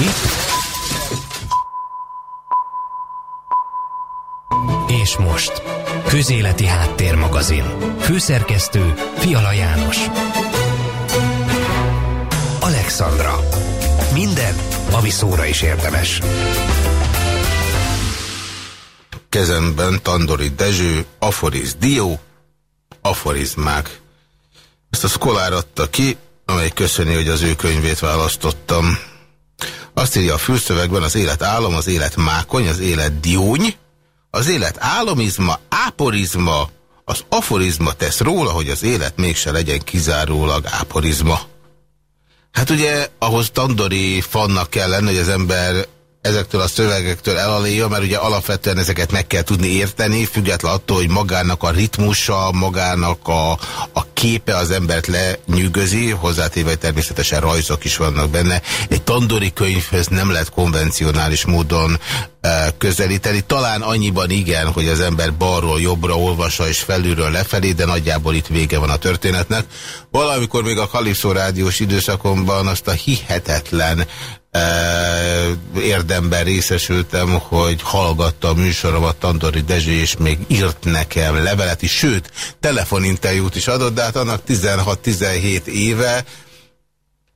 Itt. És most. Közéleti Háttérmagazin. Főszerkesztő Fiala János. Alexandra. Minden, ami szóra is érdemes. Kezemben Tandori Dezső, Aforiz Dió, Aforizmák. Ezt a szkolár adta ki, amely köszöni, hogy az ő könyvét választottam. Azt írja a fülszövegben, az élet álom, az élet mákony, az élet dióny, az élet álomizma, áporizma, az aforizma tesz róla, hogy az élet mégse legyen kizárólag áporizma. Hát ugye ahhoz tandori fannak kell lenni, hogy az ember ezektől a szövegektől elalélja, mert ugye alapvetően ezeket meg kell tudni érteni, független attól, hogy magának a ritmusa, magának a, a képe az embert lenyűgözi, hozzátéve természetesen rajzok is vannak benne. Egy tandori könyvhöz nem lehet konvencionális módon e, közelíteni. Talán annyiban igen, hogy az ember balról jobbra olvassa és felülről lefelé, de nagyjából itt vége van a történetnek. Valamikor még a Kalipszó rádiós időszakomban azt a hihetetlen érdemben részesültem, hogy hallgatta a műsoromat Tandori Dezső, és még írt nekem levelet is, sőt, telefoninterjút is adott, de hát annak 16-17 éve,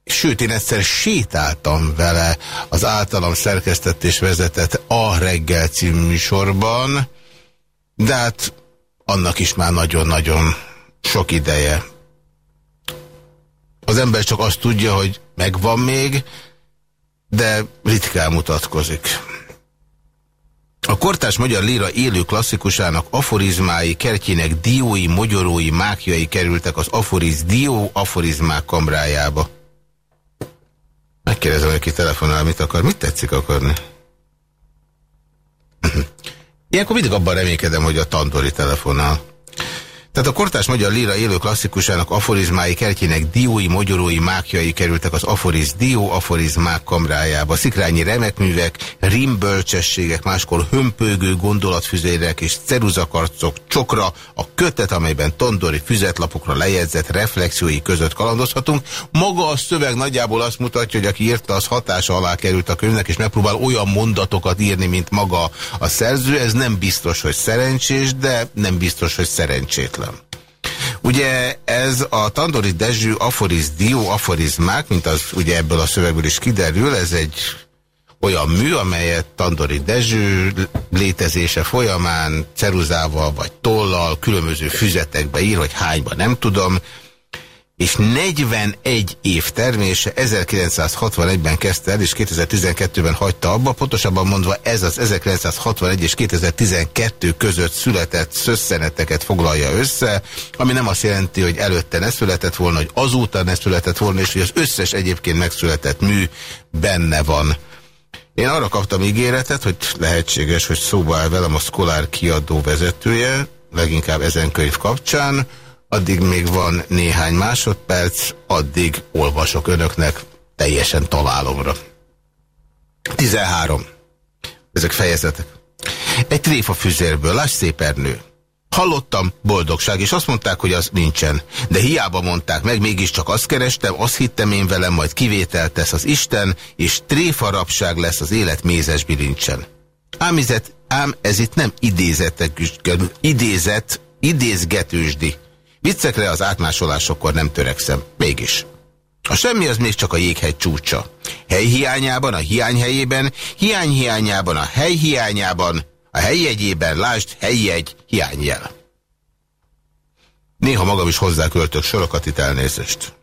Sőt, én egyszer sétáltam vele az általam szerkesztett és vezetett A reggel című műsorban, de hát annak is már nagyon-nagyon sok ideje. Az ember csak azt tudja, hogy megvan még, de ritkán mutatkozik. A kortás magyar líra élő klasszikusának aforizmái, kertjének diói, mogyorói, mákjai kerültek az aforiz dió aforizmák kamrájába. Megkérdezem, hogy ki telefonál, mit akar. Mit tetszik akarni? Ilyenkor mindig abban reménykedem, hogy a Tandori telefonál. Tehát a kortás magyar líra élő klasszikusának aforizmái kertjének diói, mogyorói, mákjai kerültek az aforiz dió, aforizmák kamrájába. Szikrányi remekművek, rimbölcsességek, máskor hömpögő gondolatfüzérek és ceruzakarcok csokra, a kötet, amelyben tondori füzetlapokra lejegyzett reflexiói között kalandozhatunk. Maga a szöveg nagyjából azt mutatja, hogy aki írta, az hatása alá került a könyvnek, és megpróbál olyan mondatokat írni, mint maga a szerző. Ez nem biztos, hogy szerencsés, de nem biztos, hogy szerencsétlen. Ugye ez a Tandori Dezső aforiz dió aforizmák, mint az ugye ebből a szövegből is kiderül, ez egy olyan mű, amelyet Tandori Dezső létezése folyamán ceruzával vagy tollal különböző füzetekbe ír, hogy hányba nem tudom, és 41 év termése 1961-ben kezdte el, és 2012-ben hagyta abba, pontosabban mondva ez az 1961 és 2012 között született szösszeneteket foglalja össze, ami nem azt jelenti, hogy előtte ne született volna, hogy azóta ne született volna, és hogy az összes egyébként megszületett mű benne van. Én arra kaptam ígéretet, hogy lehetséges, hogy szóba áll velem a Szkolár kiadó vezetője, leginkább ezen könyv kapcsán, addig még van néhány másodperc, addig olvasok önöknek teljesen találomra. 13. Ezek fejezetek. Egy tréfa füzérből, láss szép ernő. Hallottam, boldogság, és azt mondták, hogy az nincsen. De hiába mondták meg, mégiscsak azt kerestem, azt hittem én velem, majd kivételt tesz az Isten, és tréfarapság lesz az élet mézes bilincsen. Ám, izet, ám ez itt nem idézetek, idézet, idézgetősdi. Viccekre az átmásolásokkor nem törekszem. Mégis. A semmi az még csak a jéghegy csúcsa. Hely hiányában, a hiány helyében, hiány hiányában, a hely hiányában, a helyjegyében, lásd, helyjegy, hiányjel. Néha magam is hozzáköltök sorokat, itt elnézést.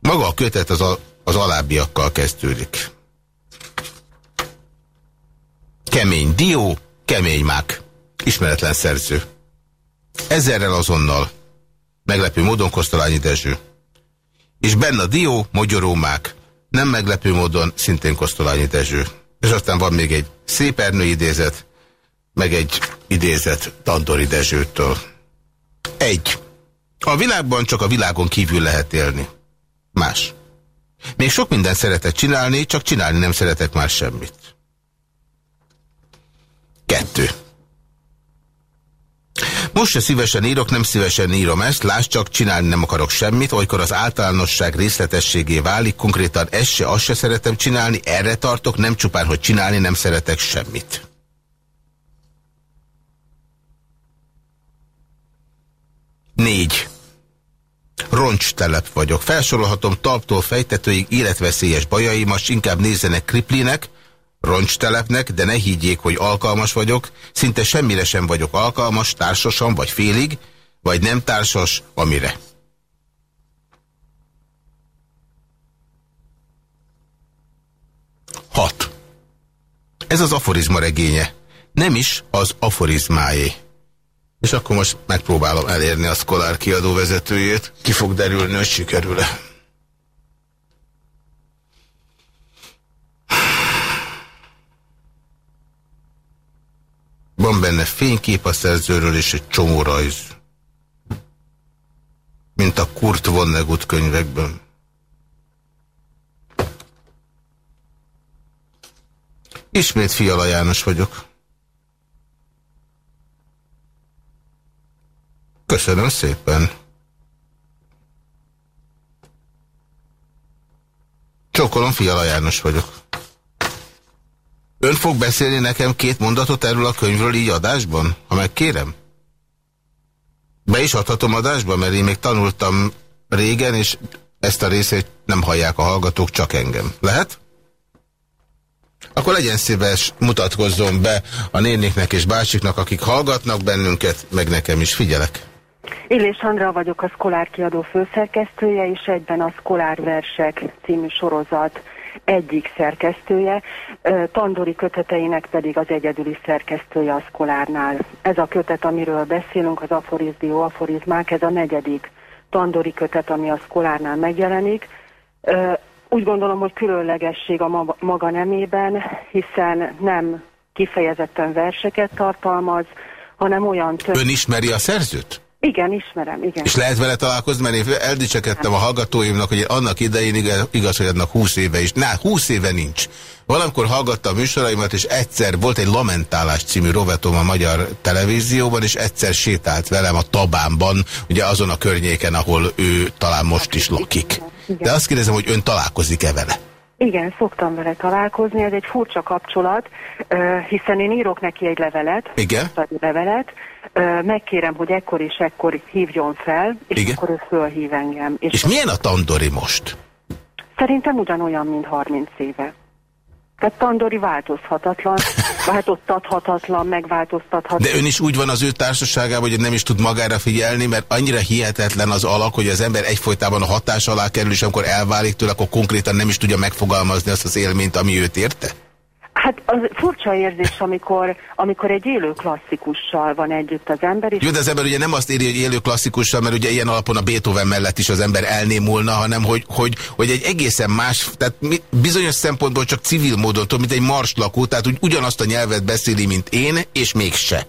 Maga a kötet az, a, az alábbiakkal kezdődik. Kemény dió, kemény mák. Ismeretlen szerző. Ezerrel azonnal. Meglepő módon Kosztolányi Dezső. És benne a dió, mogyorómák. Nem meglepő módon szintén Kosztolányi Dezső. És aztán van még egy szép Ernő idézet, meg egy idézet Tandori Dezsőtől. Egy. A világban csak a világon kívül lehet élni. Más. Még sok mindent szeretek csinálni, csak csinálni nem szeretek már semmit. Kettő. Most se szívesen írok, nem szívesen írom ezt, lásd csak, csinálni nem akarok semmit, olykor az általánosság részletességé válik, konkrétan ezt se, azt se szeretem csinálni, erre tartok, nem csupán, hogy csinálni nem szeretek semmit. Négy. Roncstelep vagyok. Felsorolhatom talptól fejtetőig életveszélyes bajaimat, inkább nézzenek kriplinek, roncstelepnek, de ne higgyék, hogy alkalmas vagyok, szinte semmire sem vagyok alkalmas, társasan vagy félig, vagy nem társas, amire. Hat. Ez az aforizma regénye. Nem is az aforizmáé. És akkor most megpróbálom elérni a Szkolár kiadó vezetőjét. Ki fog derülni, hogy sikerül-e. Van benne fénykép a szerzőről és egy csomó rajz. Mint a Kurt Vonnegut könyvekben. Ismét Fiala János vagyok. Köszönöm szépen. Csókolom, Fiala János vagyok. Ön fog beszélni nekem két mondatot erről a könyvről így adásban, ha megkérem? Be is adhatom adásba, mert én még tanultam régen, és ezt a részét nem hallják a hallgatók, csak engem. Lehet? Akkor legyen szíves, mutatkozzon be a néniknek és bácsiknak, akik hallgatnak bennünket, meg nekem is figyelek. Illés Andra vagyok a Szkolár kiadó főszerkesztője, és egyben a Szkolár versek című sorozat egyik szerkesztője, Tandori köteteinek pedig az egyedüli szerkesztője a Szkolárnál. Ez a kötet, amiről beszélünk, az aforizdió, aforizmák, ez a negyedik Tandori kötet, ami a Szkolárnál megjelenik. Úgy gondolom, hogy különlegesség a maga nemében, hiszen nem kifejezetten verseket tartalmaz, hanem olyan több... Ön ismeri a szerzőt? Igen, ismerem, igen. És lehet vele találkozni, mert én eldicsekedtem a hallgatóimnak, hogy annak idején igaz, igaz hogy annak 20 éve is. Na, 20 éve nincs. Valamikor hallgattam a műsoraimat, és egyszer volt egy Lamentálás című rovatom a magyar televízióban, és egyszer sétált velem a Tabánban, ugye azon a környéken, ahol ő talán most is lakik. De azt kérdezem, hogy ön találkozik-e vele? Igen, szoktam vele találkozni, ez egy furcsa kapcsolat, hiszen én írok neki egy levelet, Igen? egy levelet, megkérem, hogy ekkor és ekkor hívjon fel, és Igen? akkor ő fölhív engem. És, és milyen a Tandori most? Szerintem ugyanolyan, mint 30 éve. Tehát Tandori változhatatlan, változtathatatlan, megváltoztathatatlan. De ön is úgy van az ő társaságában, hogy nem is tud magára figyelni, mert annyira hihetetlen az alak, hogy az ember egyfolytában a hatás alá kerül, és amikor elválik tőle, akkor konkrétan nem is tudja megfogalmazni azt az élményt, ami őt érte? Hát az furcsa érzés, amikor, amikor egy élő klasszikussal van együtt az ember. És Jó, de az ember ugye nem azt éri, hogy élő klasszikussal, mert ugye ilyen alapon a Beethoven mellett is az ember elnémulna, hanem hogy, hogy, hogy egy egészen más, tehát bizonyos szempontból csak civil módon, mint egy marslakó, tehát úgy ugyanazt a nyelvet beszéli, mint én, és mégse.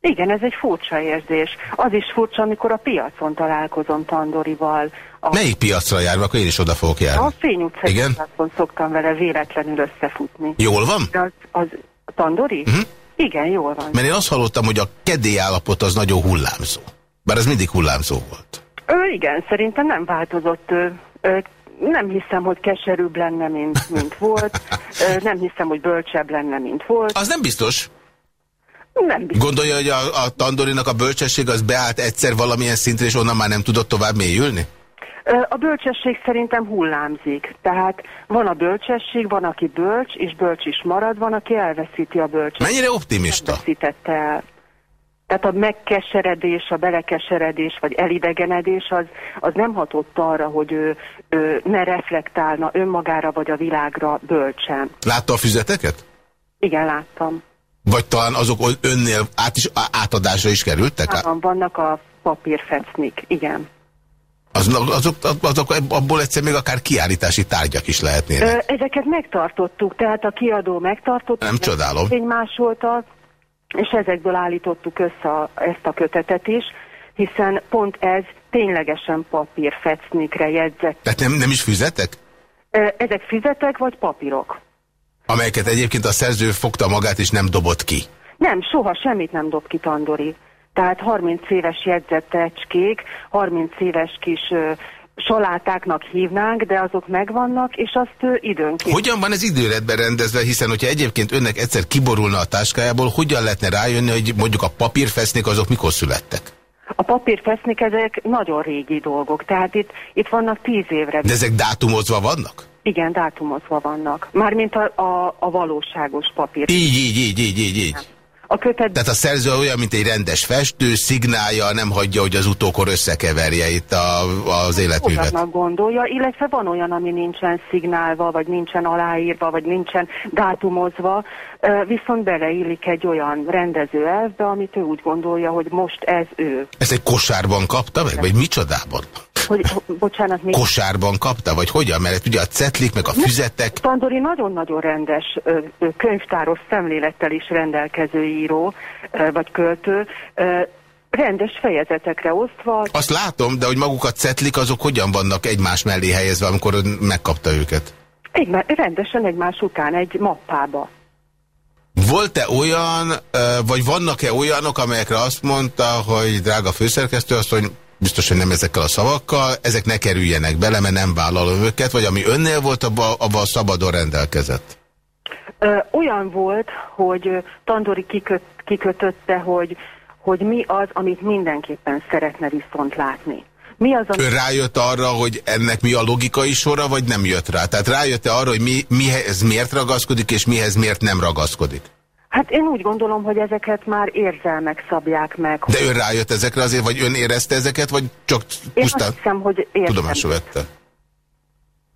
Igen, ez egy furcsa érzés. Az is furcsa, amikor a piacon találkozom Tandorival. A... Melyik piacra jár, akkor én is oda fogok járni? A Fény utcai Igen? szoktam vele véletlenül összefutni. Jól van? Az, az Tandori? Uh mhm. -huh. Igen, jól van. Mert én azt hallottam, hogy a kedély állapot az nagyon hullámzó. Bár ez mindig hullámzó volt. Ő igen, szerintem nem változott. Ő, ő, nem hiszem, hogy keserűbb lenne, mint, mint volt. nem hiszem, hogy bölcsebb lenne, mint volt. Az nem biztos. Nem biztos. Gondolja, hogy a, a Tandorinak a bölcsesség az beállt egyszer valamilyen szintre, és onnan már nem tudott tovább mélyülni? A bölcsesség szerintem hullámzik. Tehát van a bölcsesség, van, aki bölcs, és bölcs is marad, van, aki elveszíti a bölcsességet. Mennyire optimista? Veszítette el. Tehát a megkeseredés, a belekeseredés, vagy elidegenedés az, az nem hatott arra, hogy ő, ő ne reflektálna önmagára vagy a világra bölcsen. Látta a füzeteket? Igen, láttam. Vagy talán azok önnél át is, átadásra is kerültek? Van, vannak a papírfecnik, igen. Az, azok, azok, abból egyszer még akár kiállítási tárgyak is lehetnének. Ezeket megtartottuk, tehát a kiadó megtartott. Nem csodálom. Másolta, és ezekből állítottuk össze a, ezt a kötetet is, hiszen pont ez ténylegesen papír fecnikre jegyzett. Tehát nem, nem is füzetek? Ezek füzetek vagy papírok. Amelyeket egyébként a szerző fogta magát és nem dobott ki. Nem, soha semmit nem dob ki Tandori. Tehát 30 éves jegyzettecskék, 30 éves kis salátáknak hívnánk, de azok megvannak, és azt időnként... Hogyan van ez időretben rendezve, hiszen hogyha egyébként önnek egyszer kiborulna a táskájából, hogyan lehetne rájönni, hogy mondjuk a papírfesznék azok mikor születtek? A papírfesznik ezek nagyon régi dolgok, tehát itt, itt vannak tíz évre. De ezek dátumozva vannak? Igen, dátumozva vannak. Mármint a, a, a valóságos papír. Így, így, így, így, így, így. A kötet... Tehát a szerző olyan, mint egy rendes festő, szignálja, nem hagyja, hogy az utókor összekeverje itt a, az életművet. Olyannak gondolja, illetve van olyan, ami nincsen szignálva, vagy nincsen aláírva, vagy nincsen dátumozva, viszont beleillik egy olyan rendező elvbe, amit ő úgy gondolja, hogy most ez ő. Ezt egy kosárban kapta meg, vagy micsodában? Hogy, bocsánat, még... Kosárban kapta, vagy hogyan? Mert ugye a cetlik, meg a füzetek... Tandori nagyon-nagyon rendes könyvtáros szemlélettel is rendelkező író, vagy költő, rendes fejezetekre osztva. Azt látom, de hogy maguk a cetlik, azok hogyan vannak egymás mellé helyezve, amikor ön megkapta őket? Egy, rendesen egymás után egy mappába. Volt-e olyan, vagy vannak-e olyanok, amelyekre azt mondta, hogy drága főszerkesztő, azt, hogy biztos, hogy nem ezekkel a szavakkal, ezek ne kerüljenek bele, mert nem vállalom őket, vagy ami önnél volt, abban abba szabadon rendelkezett? Olyan volt, hogy Tandori kiköt, kikötötte, hogy, hogy mi az, amit mindenképpen szeretne viszont látni. Mi az, ami... Ön rájött arra, hogy ennek mi a logikai sora, vagy nem jött rá? Tehát rájött-e arra, hogy mi, mihez miért ragaszkodik, és mihez miért nem ragaszkodik? Hát én úgy gondolom, hogy ezeket már érzelmek szabják meg. De ön rájött ezekre azért, vagy ön érezte ezeket, vagy csak Én pusztán azt hiszem, hogy értem. tudomásul vette?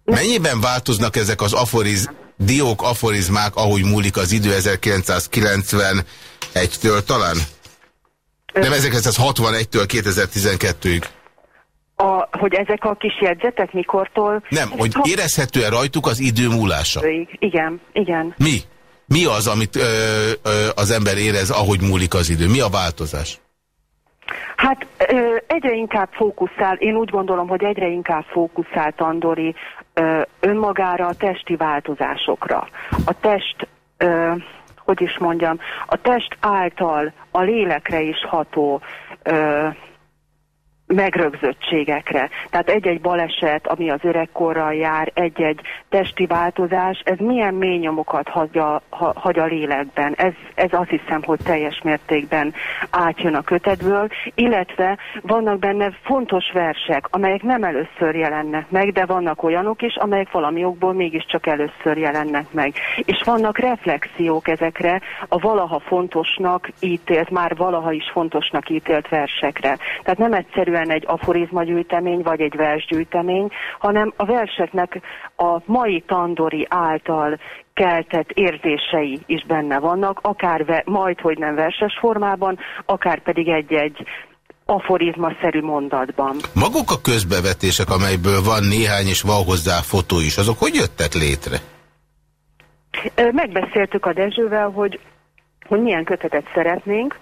Mennyiben változnak ezek az aforiz, diók, aforizmák, ahogy múlik az idő 1991-től talán? Nem 1961-től 2012-ig. A, hogy ezek a kis jegyzetek mikortól... Nem, hogy érezhető-e rajtuk az idő múlása? Igen, igen. Mi? Mi az, amit ö, ö, az ember érez, ahogy múlik az idő? Mi a változás? Hát ö, egyre inkább fókuszál, én úgy gondolom, hogy egyre inkább fókuszál Tandori ö, önmagára, a testi változásokra. A test, ö, hogy is mondjam, a test által a lélekre is ható ö, megrögzöttségekre. Tehát egy-egy baleset, ami az öregkorral jár, egy-egy testi változás, ez milyen mély nyomokat hagyja, ha, hagy a lélekben. Ez, ez azt hiszem, hogy teljes mértékben átjön a kötetből, illetve vannak benne fontos versek, amelyek nem először jelennek meg, de vannak olyanok is, amelyek valami okból mégiscsak először jelennek meg. És vannak reflexiók ezekre a valaha fontosnak ítélt, már valaha is fontosnak ítélt versekre. Tehát nem egyszerűen egy aforizmagyűjtemény vagy egy versgyűjtemény, hanem a verseknek a mai tandori által keltett érzései is benne vannak, akár ve, majd, hogy nem verses formában, akár pedig egy-egy aforizmaszerű mondatban. Maguk a közbevetések, amelyből van néhány és van hozzá fotó is, azok hogy jöttek létre? Megbeszéltük a Dezsővel, hogy, hogy milyen kötetet szeretnénk,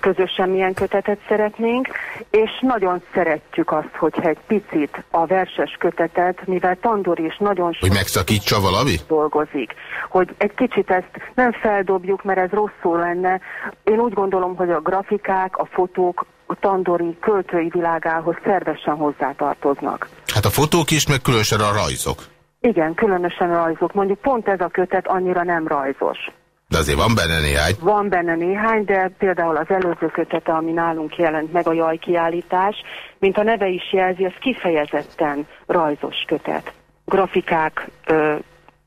közösen milyen kötetet szeretnénk, és nagyon szeretjük azt, hogyha egy picit a verses kötetet, mivel Tandor is nagyon sok Hogy megszakítsa valami? dolgozik, hogy egy kicsit ezt nem feldobjuk, mert ez rosszul lenne. Én úgy gondolom, hogy a grafikák, a fotók a Tandori költői világához szervesen hozzátartoznak. Hát a fotók is, meg különösen a rajzok. Igen, különösen rajzok. Mondjuk pont ez a kötet annyira nem rajzos. De azért van benne néhány. Van benne néhány, de például az előző kötete, ami nálunk jelent meg, a jajkiállítás, mint a neve is jelzi, az kifejezetten rajzos kötet. Grafikák ö,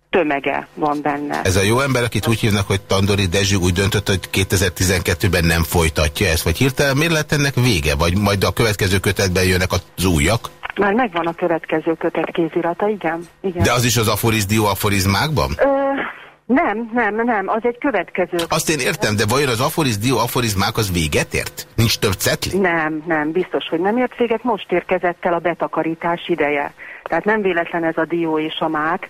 tömege van benne. Ez a jó ember, akit úgy hívnak, hogy Tandori Dezső úgy döntött, hogy 2012-ben nem folytatja ezt, vagy hirtelen miért lett ennek vége? Vagy majd a következő kötetben jönnek az újak? Már megvan a következő kötet kézirata, igen. igen. De az is az aforizdió aforizmákban? Ö, nem, nem, nem, az egy következő. Azt én értem, de vajon az aforizdió aforizmák az véget ért? Nincs több cetli? Nem, nem, biztos, hogy nem ért véget, most érkezett el a betakarítás ideje. Tehát nem véletlen ez a dió és a mák.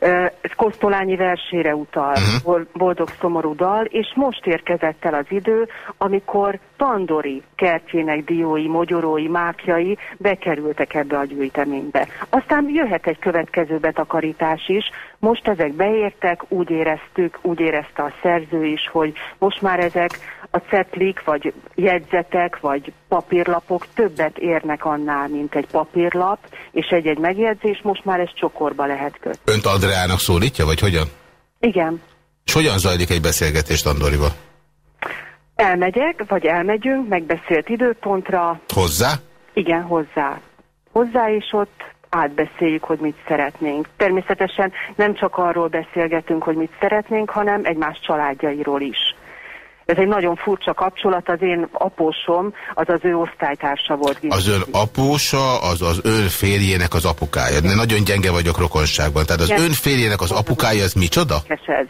Ez Kosztolányi versére utal, uh-huh. boldog szomorú dal, és most érkezett el az idő, amikor Tandori kertjének diói, mogyorói, mákjai bekerültek ebbe a gyűjteménybe. Aztán jöhet egy következő betakarítás is, most ezek beértek, úgy éreztük, úgy érezte a szerző is, hogy most már ezek a cetlik, vagy jegyzetek, vagy papírlapok többet érnek annál, mint egy papírlap, és egy-egy megjegyzés, most már ez csokorba lehet kötni. Önt Andreának szólítja, vagy hogyan? Igen. És hogyan zajlik egy beszélgetés Tandorival? Elmegyek, vagy elmegyünk, megbeszélt időpontra. Hozzá? Igen, hozzá. Hozzá, és ott átbeszéljük, hogy mit szeretnénk. Természetesen nem csak arról beszélgetünk, hogy mit szeretnénk, hanem egymás családjairól is. Ez egy nagyon furcsa kapcsolat, az én apósom, az az ő osztálytársa volt. Az ön apósa, az az ön férjének az apukája. De nagyon gyenge vagyok rokonságban. Tehát az ön férjének az apukája, az micsoda? Ez.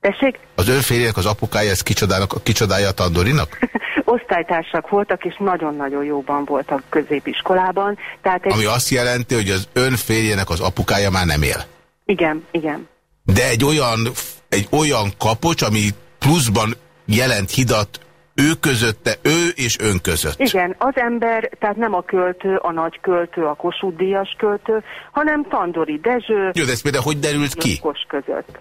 Tessék? Az ön férjének az apukája, ez kicsodának, kicsodája a Tandorinak? Osztálytársak voltak, és nagyon-nagyon jóban voltak középiskolában. Tehát egy... Ami azt jelenti, hogy az ön férjének az apukája már nem él. Igen, igen. De egy olyan, egy olyan kapocs, ami pluszban jelent hidat ő közötte, ő és ön között. Igen, az ember, tehát nem a költő, a nagy költő, a Kossuth Díjas költő, hanem Tandori Dezső. Jó, de ez például hogy derült ki? között.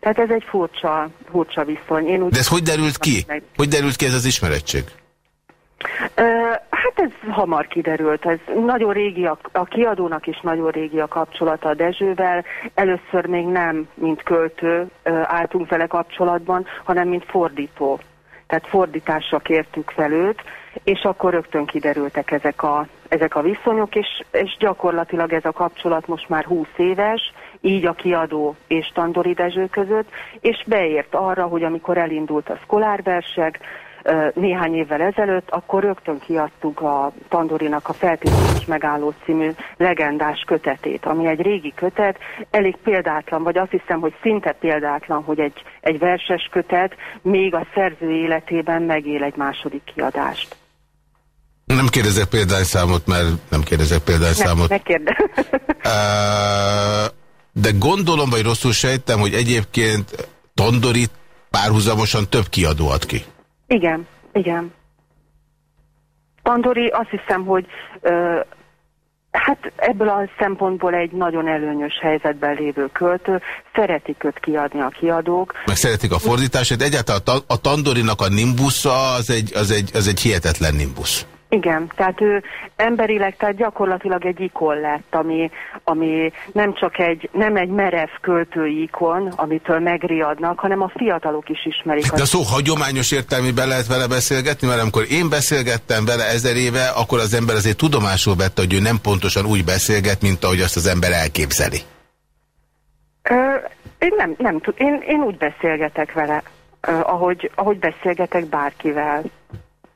Tehát ez egy furcsa, furcsa viszony. Én úgy de ez hogy derült ki? Meg... Hogy derült ki ez az ismeretség? Hát ez hamar kiderült. Ez nagyon régi, a, a kiadónak is nagyon régi a kapcsolata a Dezsővel. Először még nem, mint költő álltunk vele kapcsolatban, hanem mint fordító. Tehát fordításra kértük fel őt, és akkor rögtön kiderültek ezek a, ezek a viszonyok, és, és gyakorlatilag ez a kapcsolat most már 20 éves, így a kiadó és Tandori Dezső között, és beért arra, hogy amikor elindult a szkolárverseg, néhány évvel ezelőtt, akkor rögtön kiadtuk a Tandorinak a Feltétlenül megálló című legendás kötetét, ami egy régi kötet, elég példátlan, vagy azt hiszem, hogy szinte példátlan, hogy egy, egy verses kötet még a szerző életében megél egy második kiadást. Nem kérdezek példányszámot, mert nem kérdezek példányszámot. Ne, ne kérdez. De gondolom, vagy rosszul sejtem, hogy egyébként Tondorit párhuzamosan több kiadó ad ki. Igen, igen. Tandori azt hiszem, hogy ö, hát ebből a szempontból egy nagyon előnyös helyzetben lévő költő, szeretik őt kiadni a kiadók. Meg szeretik a fordítását, egyáltalán a Tandorinak a nimbusza az egy, az, egy, az egy hihetetlen nimbusz. Igen, tehát ő emberileg, tehát gyakorlatilag egy ikon lett, ami, ami nem csak egy, nem egy merev költői ikon, amitől megriadnak, hanem a fiatalok is ismerik. De a szó hagyományos értelmében lehet vele beszélgetni, mert amikor én beszélgettem vele ezer éve, akkor az ember azért tudomásul vette, hogy ő nem pontosan úgy beszélget, mint ahogy azt az ember elképzeli. Ö, én nem, nem tud, én, én úgy beszélgetek vele, ahogy, ahogy beszélgetek bárkivel.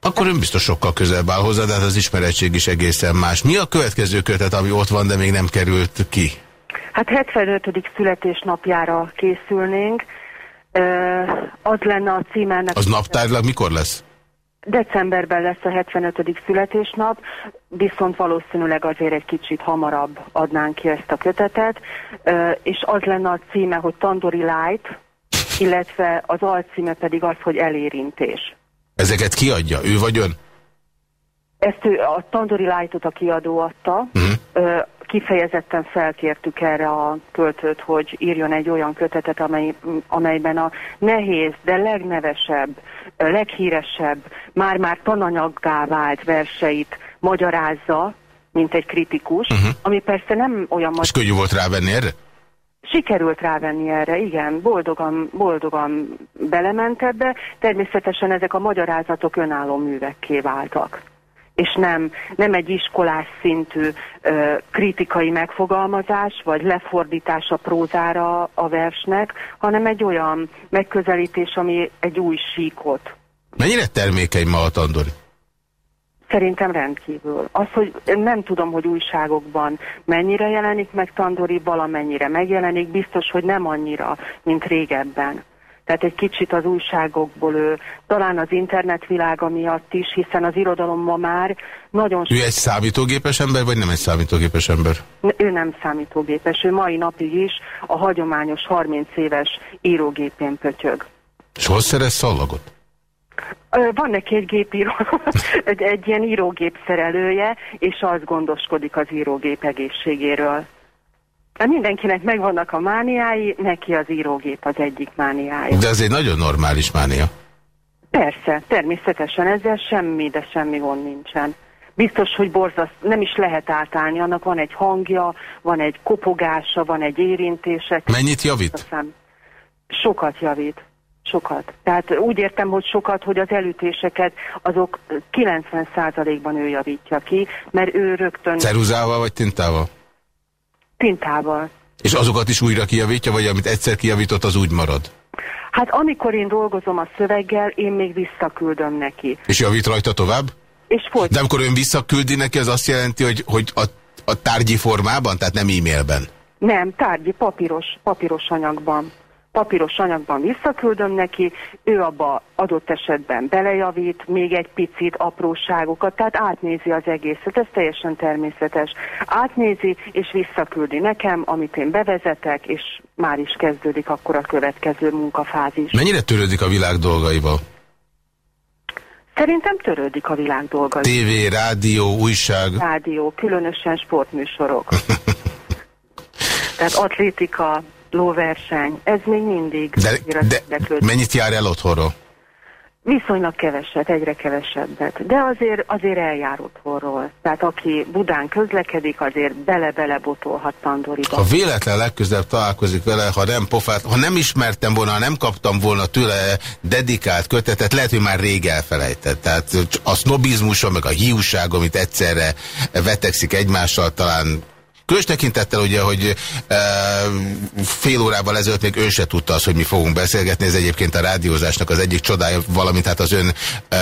Akkor ön biztos sokkal közelebb áll hozzá, de hát az ismerettség is egészen más. Mi a következő kötet, ami ott van, de még nem került ki? Hát 75. születésnapjára készülnénk. Az lenne a cím ennek. Az naptárlag mikor lesz? Decemberben lesz a 75. születésnap, viszont valószínűleg azért egy kicsit hamarabb adnánk ki ezt a kötetet, és az lenne a címe, hogy Tandori Light, illetve az alcíme pedig az, hogy elérintés. Ezeket kiadja? Ő vagy ön? Ezt ő, a Tandori Light-ot a kiadó adta. Uh mhm. -huh. Kifejezetten felkértük erre a költőt, hogy írjon egy olyan kötetet, amely, amelyben a nehéz, de legnevesebb, leghíresebb, már-már tananyaggá vált verseit magyarázza, mint egy kritikus, uh mhm. -huh. ami persze nem olyan... És könnyű volt rávenni erre? Sikerült rávenni erre, igen, boldogan, boldogan belement ebbe. Természetesen ezek a magyarázatok önálló művekké váltak és nem, nem egy iskolás szintű ö, kritikai megfogalmazás, vagy lefordítás a prózára a versnek, hanem egy olyan megközelítés, ami egy új síkot. Mennyire termékeny ma a Tandori? Szerintem rendkívül. Az, hogy nem tudom, hogy újságokban mennyire jelenik meg Tandori, valamennyire megjelenik, biztos, hogy nem annyira, mint régebben. Tehát egy kicsit az újságokból ő, talán az internetvilága miatt is, hiszen az irodalom ma már nagyon... Ő egy számítógépes ember, vagy nem egy számítógépes ember? Ő nem számítógépes, ő mai napig is a hagyományos 30 éves írógépén pötyög. És hol szerez szallagot? Van neki egy gépíró, egy, egy ilyen írógép szerelője, és az gondoskodik az írógép egészségéről. De mindenkinek megvannak a mániái, neki az írógép az egyik mániája. De ez egy nagyon normális mánia. Persze, természetesen ezzel semmi, de semmi gond nincsen. Biztos, hogy borzaszt, nem is lehet átállni, annak van egy hangja, van egy kopogása, van egy érintése. Mennyit javít? Sokat javít. Sokat. Tehát úgy értem, hogy sokat, hogy az elütéseket azok 90%-ban ő javítja ki, mert ő rögtön... Ceruzával vagy tintával? Tintával. És azokat is újra kijavítja, vagy amit egyszer kijavított, az úgy marad? Hát amikor én dolgozom a szöveggel, én még visszaküldöm neki. És javít rajta tovább? És folyt. De amikor ön visszaküldi neki, az azt jelenti, hogy, hogy a, a tárgyi formában, tehát nem e-mailben? Nem, tárgyi, papíros, papíros anyagban papíros anyagban visszaküldöm neki, ő abba adott esetben belejavít, még egy picit apróságokat, tehát átnézi az egészet, ez teljesen természetes. Átnézi és visszaküldi nekem, amit én bevezetek, és már is kezdődik akkor a következő munkafázis. Mennyire törődik a világ dolgaival? Szerintem törődik a világ dolgaival. TV, rádió, újság? Rádió, különösen sportműsorok. Tehát atlétika, lóverseny, ez még mindig. De, de mennyit jár el otthonról? Viszonylag keveset, egyre kevesebbet. De azért, azért eljár otthonról. Tehát aki Budán közlekedik, azért bele-bele botolhat Tandoriba. Ha véletlen legközelebb találkozik vele, ha nem pofát, ha nem ismertem volna, ha nem kaptam volna tőle dedikált kötetet, lehet, hogy már rég elfelejtett. Tehát a sznobizmusa, meg a hiúság, amit egyszerre vetekszik egymással, talán Különös tekintettel ugye, hogy e, fél órával ezelőtt még ő se tudta azt, hogy mi fogunk beszélgetni. Ez egyébként a rádiózásnak az egyik csodája, valamint hát az ön e,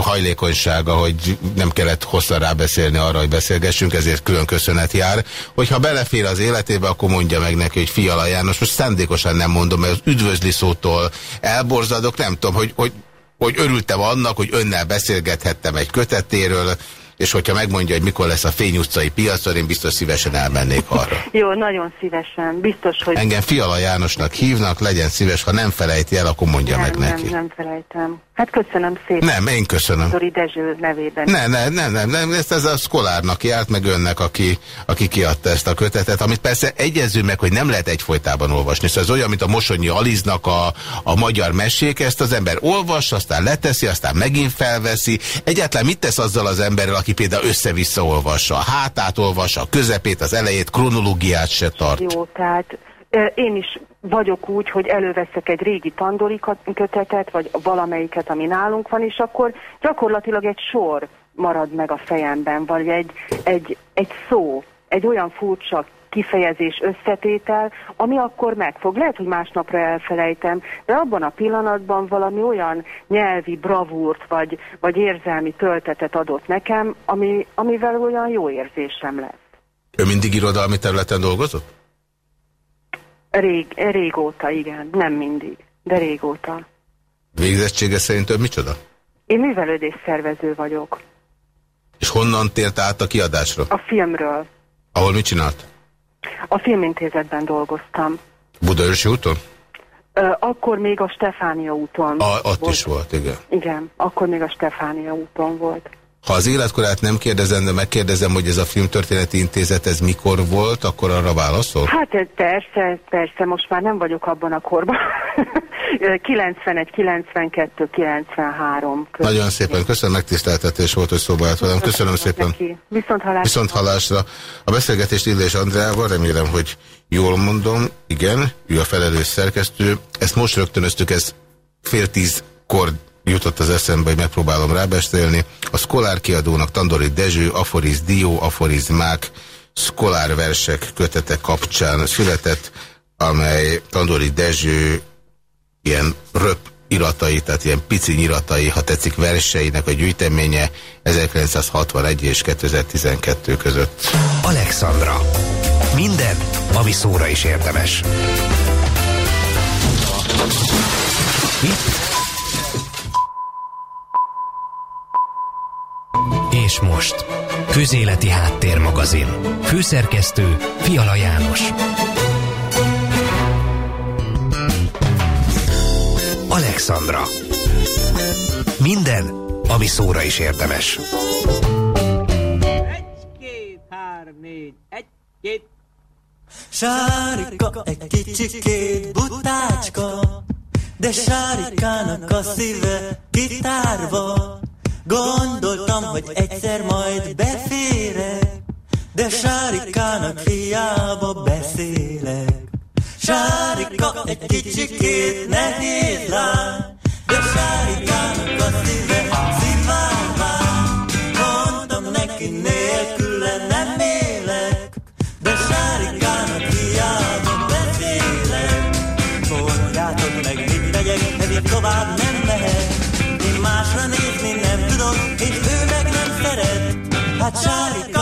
hajlékonysága, hogy nem kellett hosszan rábeszélni arra, hogy beszélgessünk, ezért külön köszönet jár. Hogyha belefér az életébe, akkor mondja meg neki, hogy Fiala János, most szándékosan nem mondom, mert az üdvözli szótól elborzadok, nem tudom, hogy, hogy, hogy örültem annak, hogy önnel beszélgethettem egy kötetéről, és hogyha megmondja, hogy mikor lesz a Fény utcai piacon, én biztos szívesen elmennék arra. Jó, nagyon szívesen. Biztos, hogy... Engem Fiala Jánosnak hívnak, legyen szíves, ha nem felejti el, akkor mondja nem, meg neki. Nem, nem felejtem. Hát köszönöm szépen. Nem, én köszönöm. Dori Dezső nevében. Ne, ne, ne, ne, nem, ezt ez a szkolárnak járt, meg önnek, aki, aki kiadta ezt a kötetet, amit persze egyezünk meg, hogy nem lehet egyfolytában olvasni. Szóval ez olyan, mint a Mosonyi Aliznak a, a magyar mesék, ezt az ember olvas, aztán leteszi, aztán megint felveszi. Egyáltalán mit tesz azzal az emberrel, aki például össze-vissza olvassa? A hátát olvassa, a közepét, az elejét, kronológiát se tart. Jó, tehát én is vagyok úgy, hogy előveszek egy régi tandori kötetet, vagy valamelyiket, ami nálunk van, és akkor gyakorlatilag egy sor marad meg a fejemben, vagy egy, egy, egy szó, egy olyan furcsa kifejezés, összetétel, ami akkor megfog. Lehet, hogy másnapra elfelejtem, de abban a pillanatban valami olyan nyelvi bravúrt, vagy, vagy érzelmi töltetet adott nekem, ami, amivel olyan jó érzésem lesz. Ő mindig irodalmi területen dolgozott? Rég, régóta, igen. Nem mindig, de régóta. Végzettsége szerint ön micsoda? Én művelődés szervező vagyok. És honnan tért át a kiadásra? A filmről. Ahol mit csinált? A filmintézetben dolgoztam. Budaörsi úton? Akkor még a Stefánia úton. A, ott volt. is volt, igen. Igen, akkor még a Stefánia úton volt. Ha az életkorát nem kérdezem, de megkérdezem, hogy ez a Filmtörténeti Intézet ez mikor volt, akkor arra válaszol? Hát persze, persze, most már nem vagyok abban a korban. 91, 92, 93. Között. Nagyon szépen köszönöm, megtiszteltetés volt, hogy szóba állt velem. Köszönöm szépen. Neki. Viszont hallásra. Viszont hallásra. A beszélgetést Illés Andreával, remélem, hogy jól mondom. Igen, ő a felelős szerkesztő. Ezt most rögtönöztük, ez fél tízkor jutott az eszembe, hogy megpróbálom rábeszélni. A Szkolár kiadónak Tandori Dezső, Aforiz Dió, Aforiz Mák, Szkolár versek kötete kapcsán született, amely Tandori Dezső ilyen röp iratai, tehát ilyen pici iratai, ha tetszik verseinek a gyűjteménye 1961 és 2012 között. Alexandra. Minden, ami szóra is érdemes. Itt És most, Közéleti Háttérmagazin. Főszerkesztő Fiala János. Alexandra. Minden, ami szóra is érdemes. Egy, két, három, négy, egy, két. Sárika, egy kicsikét butácska, de sárikának a szíve kitárva. Gondoltam, hogy egyszer majd beférek, de sárikának hiába beszélek. Sárika egy kicsikét nehéz lány, de sárikának a szíve Hát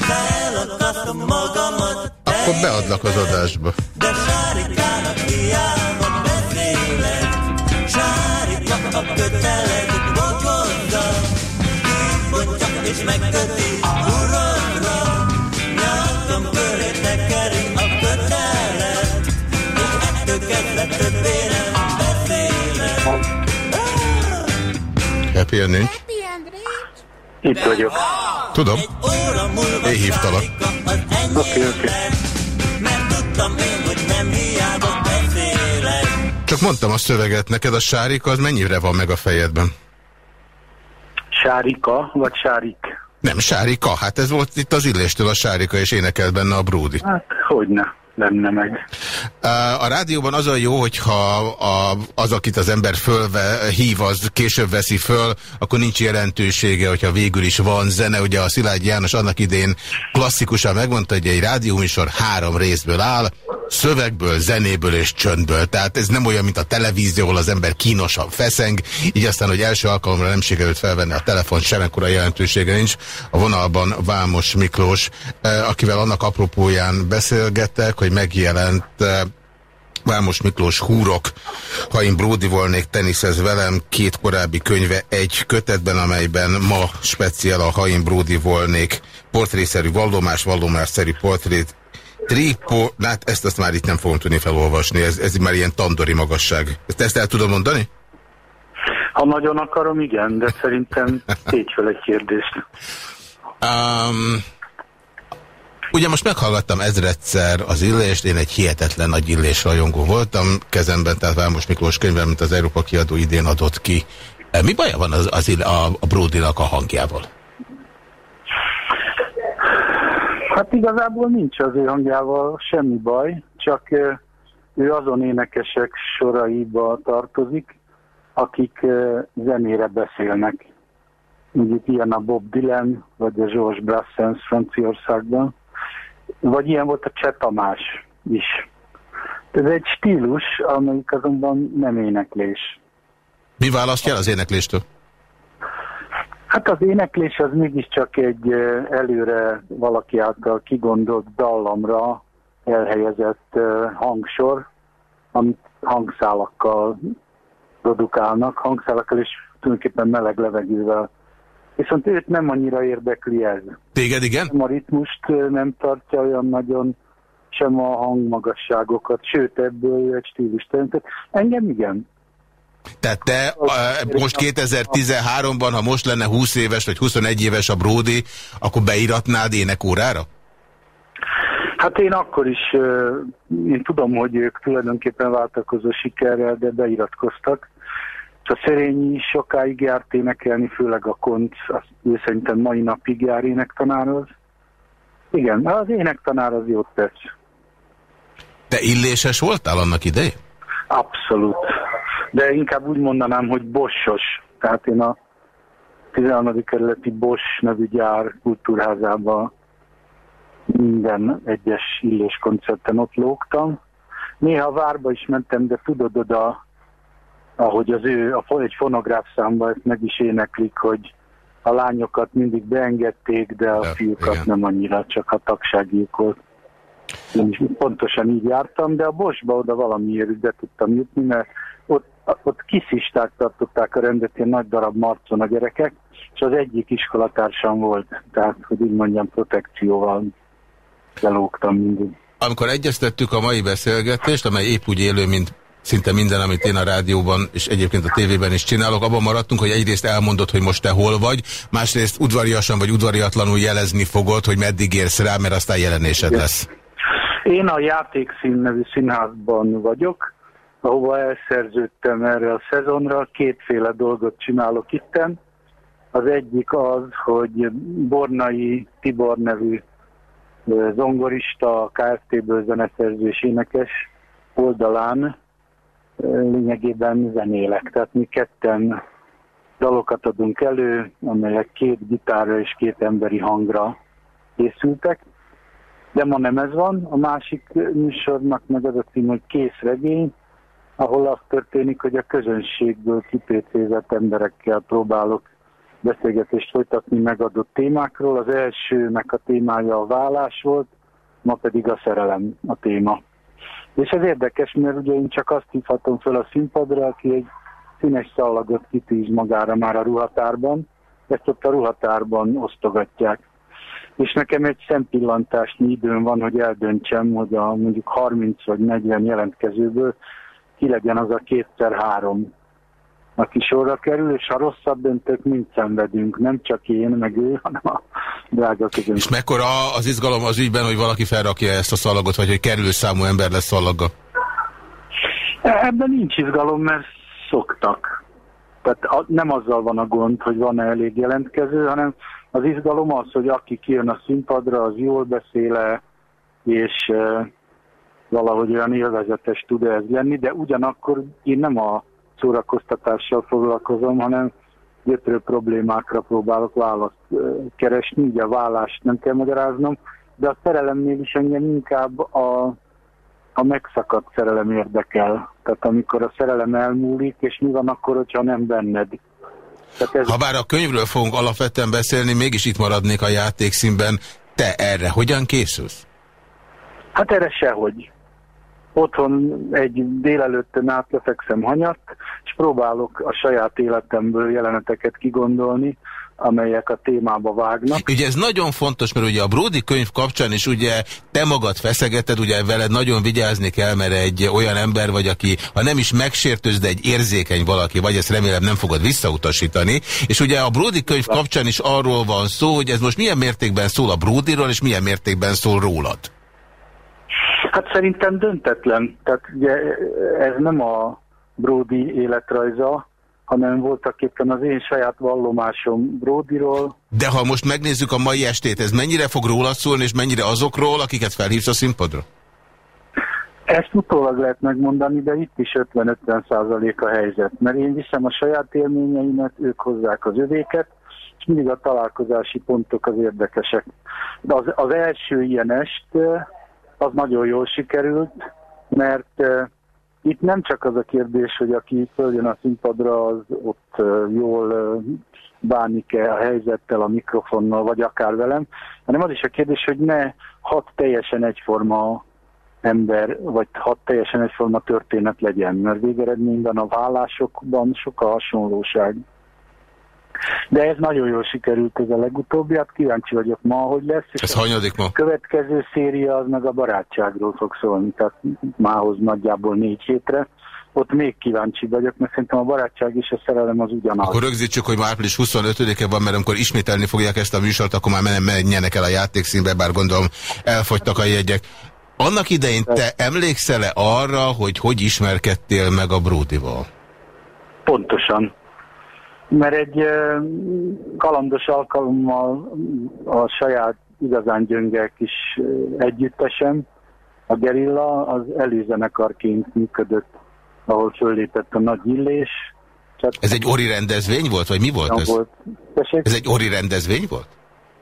Felakasztom magamat, Akkor beadlak az adásba. Happy end nincs. Itt vagyok. Tudom. Én hívtalak. Oké, oké. nem hiába beszélek. Csak mondtam a szöveget, neked a sárika az mennyire van meg a fejedben? Sárika, vagy Sárik? Nem, sárika, hát ez volt itt az illéstől a sárika, és énekelt benne a Brody. Hát, hogyne, lenne meg. A rádióban az a jó, hogyha a, az, akit az ember fölve, hív, az később veszi föl, akkor nincs jelentősége, hogyha végül is van zene. Ugye a Szilágy János annak idén klasszikusan megmondta, hogy egy rádióműsor három részből áll, szövegből, zenéből és csöndből. Tehát ez nem olyan, mint a televízió, ahol az ember kínosan feszeng, így aztán, hogy első alkalomra nem sikerült felvenni a telefon, semmekkora jelentősége nincs. A vonalban Vámos Miklós, akivel annak apropóján beszélgettek, hogy megjelent eh, Vámos Miklós Húrok, ha én Bródi volnék, teniszez velem, két korábbi könyve egy kötetben, amelyben ma speciál a Ha én Bródi volnék, portrészerű vallomás, vallomásszerű portrét, Tripo, hát ezt azt már itt nem fogom tudni felolvasni, ez, ez már ilyen tandori magasság. Ezt, ezt el tudom mondani? Ha nagyon akarom, igen, de szerintem tégy fel egy kérdést. Um, ugye most meghallgattam ezredszer az illést, én egy hihetetlen nagy illés rajongó voltam, kezemben, tehát Vámos Miklós könyvben, mint az Európa kiadó idén adott ki. E, Mi baja van az, az ill- a, a Bródinak a hangjával? Hát igazából nincs az ő hangjával semmi baj, csak ö, ő azon énekesek soraiba tartozik, akik ö, zenére beszélnek. Mondjuk ilyen a Bob Dylan, vagy a George Brassens Franciaországban, vagy ilyen volt a Cseh Tamás is. Ez egy stílus, amelyik azonban nem éneklés. Mi választja az énekléstől? Hát az éneklés az mégiscsak egy előre valaki által kigondolt dallamra elhelyezett hangsor, amit hangszálakkal produkálnak, hangszálakkal és tulajdonképpen meleg levegővel. Viszont őt nem annyira érdekli ez. Téged igen? Nem a ritmust nem tartja olyan nagyon, sem a hangmagasságokat, sőt ebből egy stílus teremtett. Engem igen. Tehát te most 2013-ban, ha most lenne 20 éves vagy 21 éves a Bródi, akkor beíratnád énekórára? Hát én akkor is, én tudom, hogy ők tulajdonképpen váltakozó sikerrel, de beiratkoztak. A Szerényi is sokáig járt énekelni, főleg a konc, azt ő szerintem mai napig jár énektanárhoz. Igen, az énektanár az jót tesz. Te illéses voltál annak idején? Abszolút. De inkább úgy mondanám, hogy bossos. Tehát én a 13. kerületi Bosch nevű gyár kultúrházában minden egyes illés koncerten ott lógtam, Néha várba is mentem, de tudod oda, ahogy az ő, a, egy fonográf számba ezt meg is éneklik, hogy a lányokat mindig beengedték, de a Ja, fiúkat igen. nem annyira, csak a tagsággyilkolt. Én is pontosan így jártam, de a Bosba oda valamiért be tudtam jutni, mert ott, ott kiszisták tartották a rendet, ilyen nagy darab marcon a gyerekek, és az egyik iskolatársam volt, tehát, hogy úgy mondjam, protekcióval lelógtam mindig. Amikor egyeztettük a mai beszélgetést, amely épp úgy élő, mint szinte minden, amit én a rádióban és egyébként a tévében is csinálok, abban maradtunk, hogy egyrészt elmondod, hogy most te hol vagy, másrészt udvariasan vagy udvariatlanul jelezni fogod, hogy meddig érsz rá, mert aztán jelenésed lesz. Én a Játékszín nevű színházban vagyok, ahova elszerződtem erre a szezonra. Kétféle dolgot csinálok itten. Az egyik az, hogy Bornai Tibor nevű zongorista, KFT-ből zeneszerző és énekes oldalán lényegében zenélek. Tehát mi ketten dalokat adunk elő, amelyek két gitárra és két emberi hangra készültek. De ma nem ez van. A másik műsornak meg az a cím, hogy Kész regény, ahol az történik, hogy a közönségből kipécézett emberekkel próbálok beszélgetést folytatni megadott témákról. Az elsőnek a témája a vállás volt, ma pedig a szerelem a téma. És ez érdekes, mert ugye én csak azt hívhatom fel a színpadra, aki egy színes szallagot kitűz magára már a ruhatárban, ezt ott a ruhatárban osztogatják. És nekem egy szempillantásnyi időm van, hogy eldöntsem, hogy a mondjuk 30 vagy 40 jelentkezőből ki legyen az a kétszer három, aki sorra kerül, és ha rosszat döntök, mind szenvedünk, nem csak én, meg ő, hanem a drága közönség. És mekkora az izgalom az ügyben, hogy valaki felrakja ezt a szalagot, vagy hogy kerülő számú ember lesz szalaga? Ebben nincs izgalom, mert szoktak. Tehát a, nem azzal van a gond, hogy van-e elég jelentkező, hanem az izgalom az, hogy aki kijön a színpadra, az jól beszéle, és e, valahogy olyan élvezetes tud ez lenni, de ugyanakkor én nem a szórakoztatással foglalkozom, hanem gyötrő problémákra próbálok választ keresni, ugye a vállást nem kell magyaráznom, de a szerelemnél is engem inkább a a megszakadt szerelem érdekel. Tehát amikor a szerelem elmúlik, és mi van akkor, hogyha nem benned. Tehát ez, Ha bár a könyvről fogunk alapvetően beszélni, mégis itt maradnék a játékszínben. Te erre hogyan készülsz? hát erre sehogy. Otthon egy délelőttön át hanyat, és próbálok a saját életemből jeleneteket kigondolni, amelyek a témába vágnak. Ugye ez nagyon fontos, mert ugye a Brody könyv kapcsán is ugye te magad feszegeted, ugye veled nagyon vigyázni kell, mert egy olyan ember vagy, aki ha nem is megsértőz, de egy érzékeny valaki, vagy ezt remélem nem fogod visszautasítani. És ugye a Brody könyv kapcsán is arról van szó, hogy ez most milyen mértékben szól a Brodyról, és milyen mértékben szól rólad. Hát szerintem döntetlen. Tehát ugye ez nem a Brody életrajza, hanem voltak éppen az én saját vallomásom Brodyról. De ha most megnézzük a mai estét, ez mennyire fog rólad szólni, és mennyire azokról, akiket felhívsz a színpadra? Ezt utólag lehet megmondani, de itt is 50-50 százalék a helyzet. Mert én viszem a saját élményeimet, ők hozzák az övéket, és mindig a találkozási pontok az érdekesek. De az, az első ilyen est, az nagyon jól sikerült, mert itt nem csak az a kérdés, hogy aki följön a színpadra, az ott jól bánik-e a helyzettel, a mikrofonnal, vagy akár velem, hanem az is a kérdés, hogy ne hat teljesen egyforma ember, vagy hat teljesen egyforma történet legyen, mert végeredményben a vállásokban sok a hasonlóság. De ez nagyon jól sikerült ez a legutóbbi, hát kíváncsi vagyok ma, hogy lesz. Ez a hanyadik ma? következő széria az meg a barátságról fog szólni, tehát mához nagyjából négy hétre. Ott még kíváncsi vagyok, mert szerintem a barátság és a szerelem az ugyanaz. Akkor rögzítsük, hogy már április 25-e van, mert amikor ismételni fogják ezt a műsort, akkor már men- menjenek el a játékszínbe, bár gondolom elfogytak a jegyek. Annak idején te emlékszel-e arra, hogy hogy ismerkedtél meg a Brodyval? Pontosan. Mert egy kalandos alkalommal a saját igazán gyönge kis együttesem, a Gerilla, az előzenekarként működött, ahol föllépett a nagy illés. Csak Ez egy ori rendezvény volt, vagy mi volt ez? volt. Tessék? Ez egy ori rendezvény volt?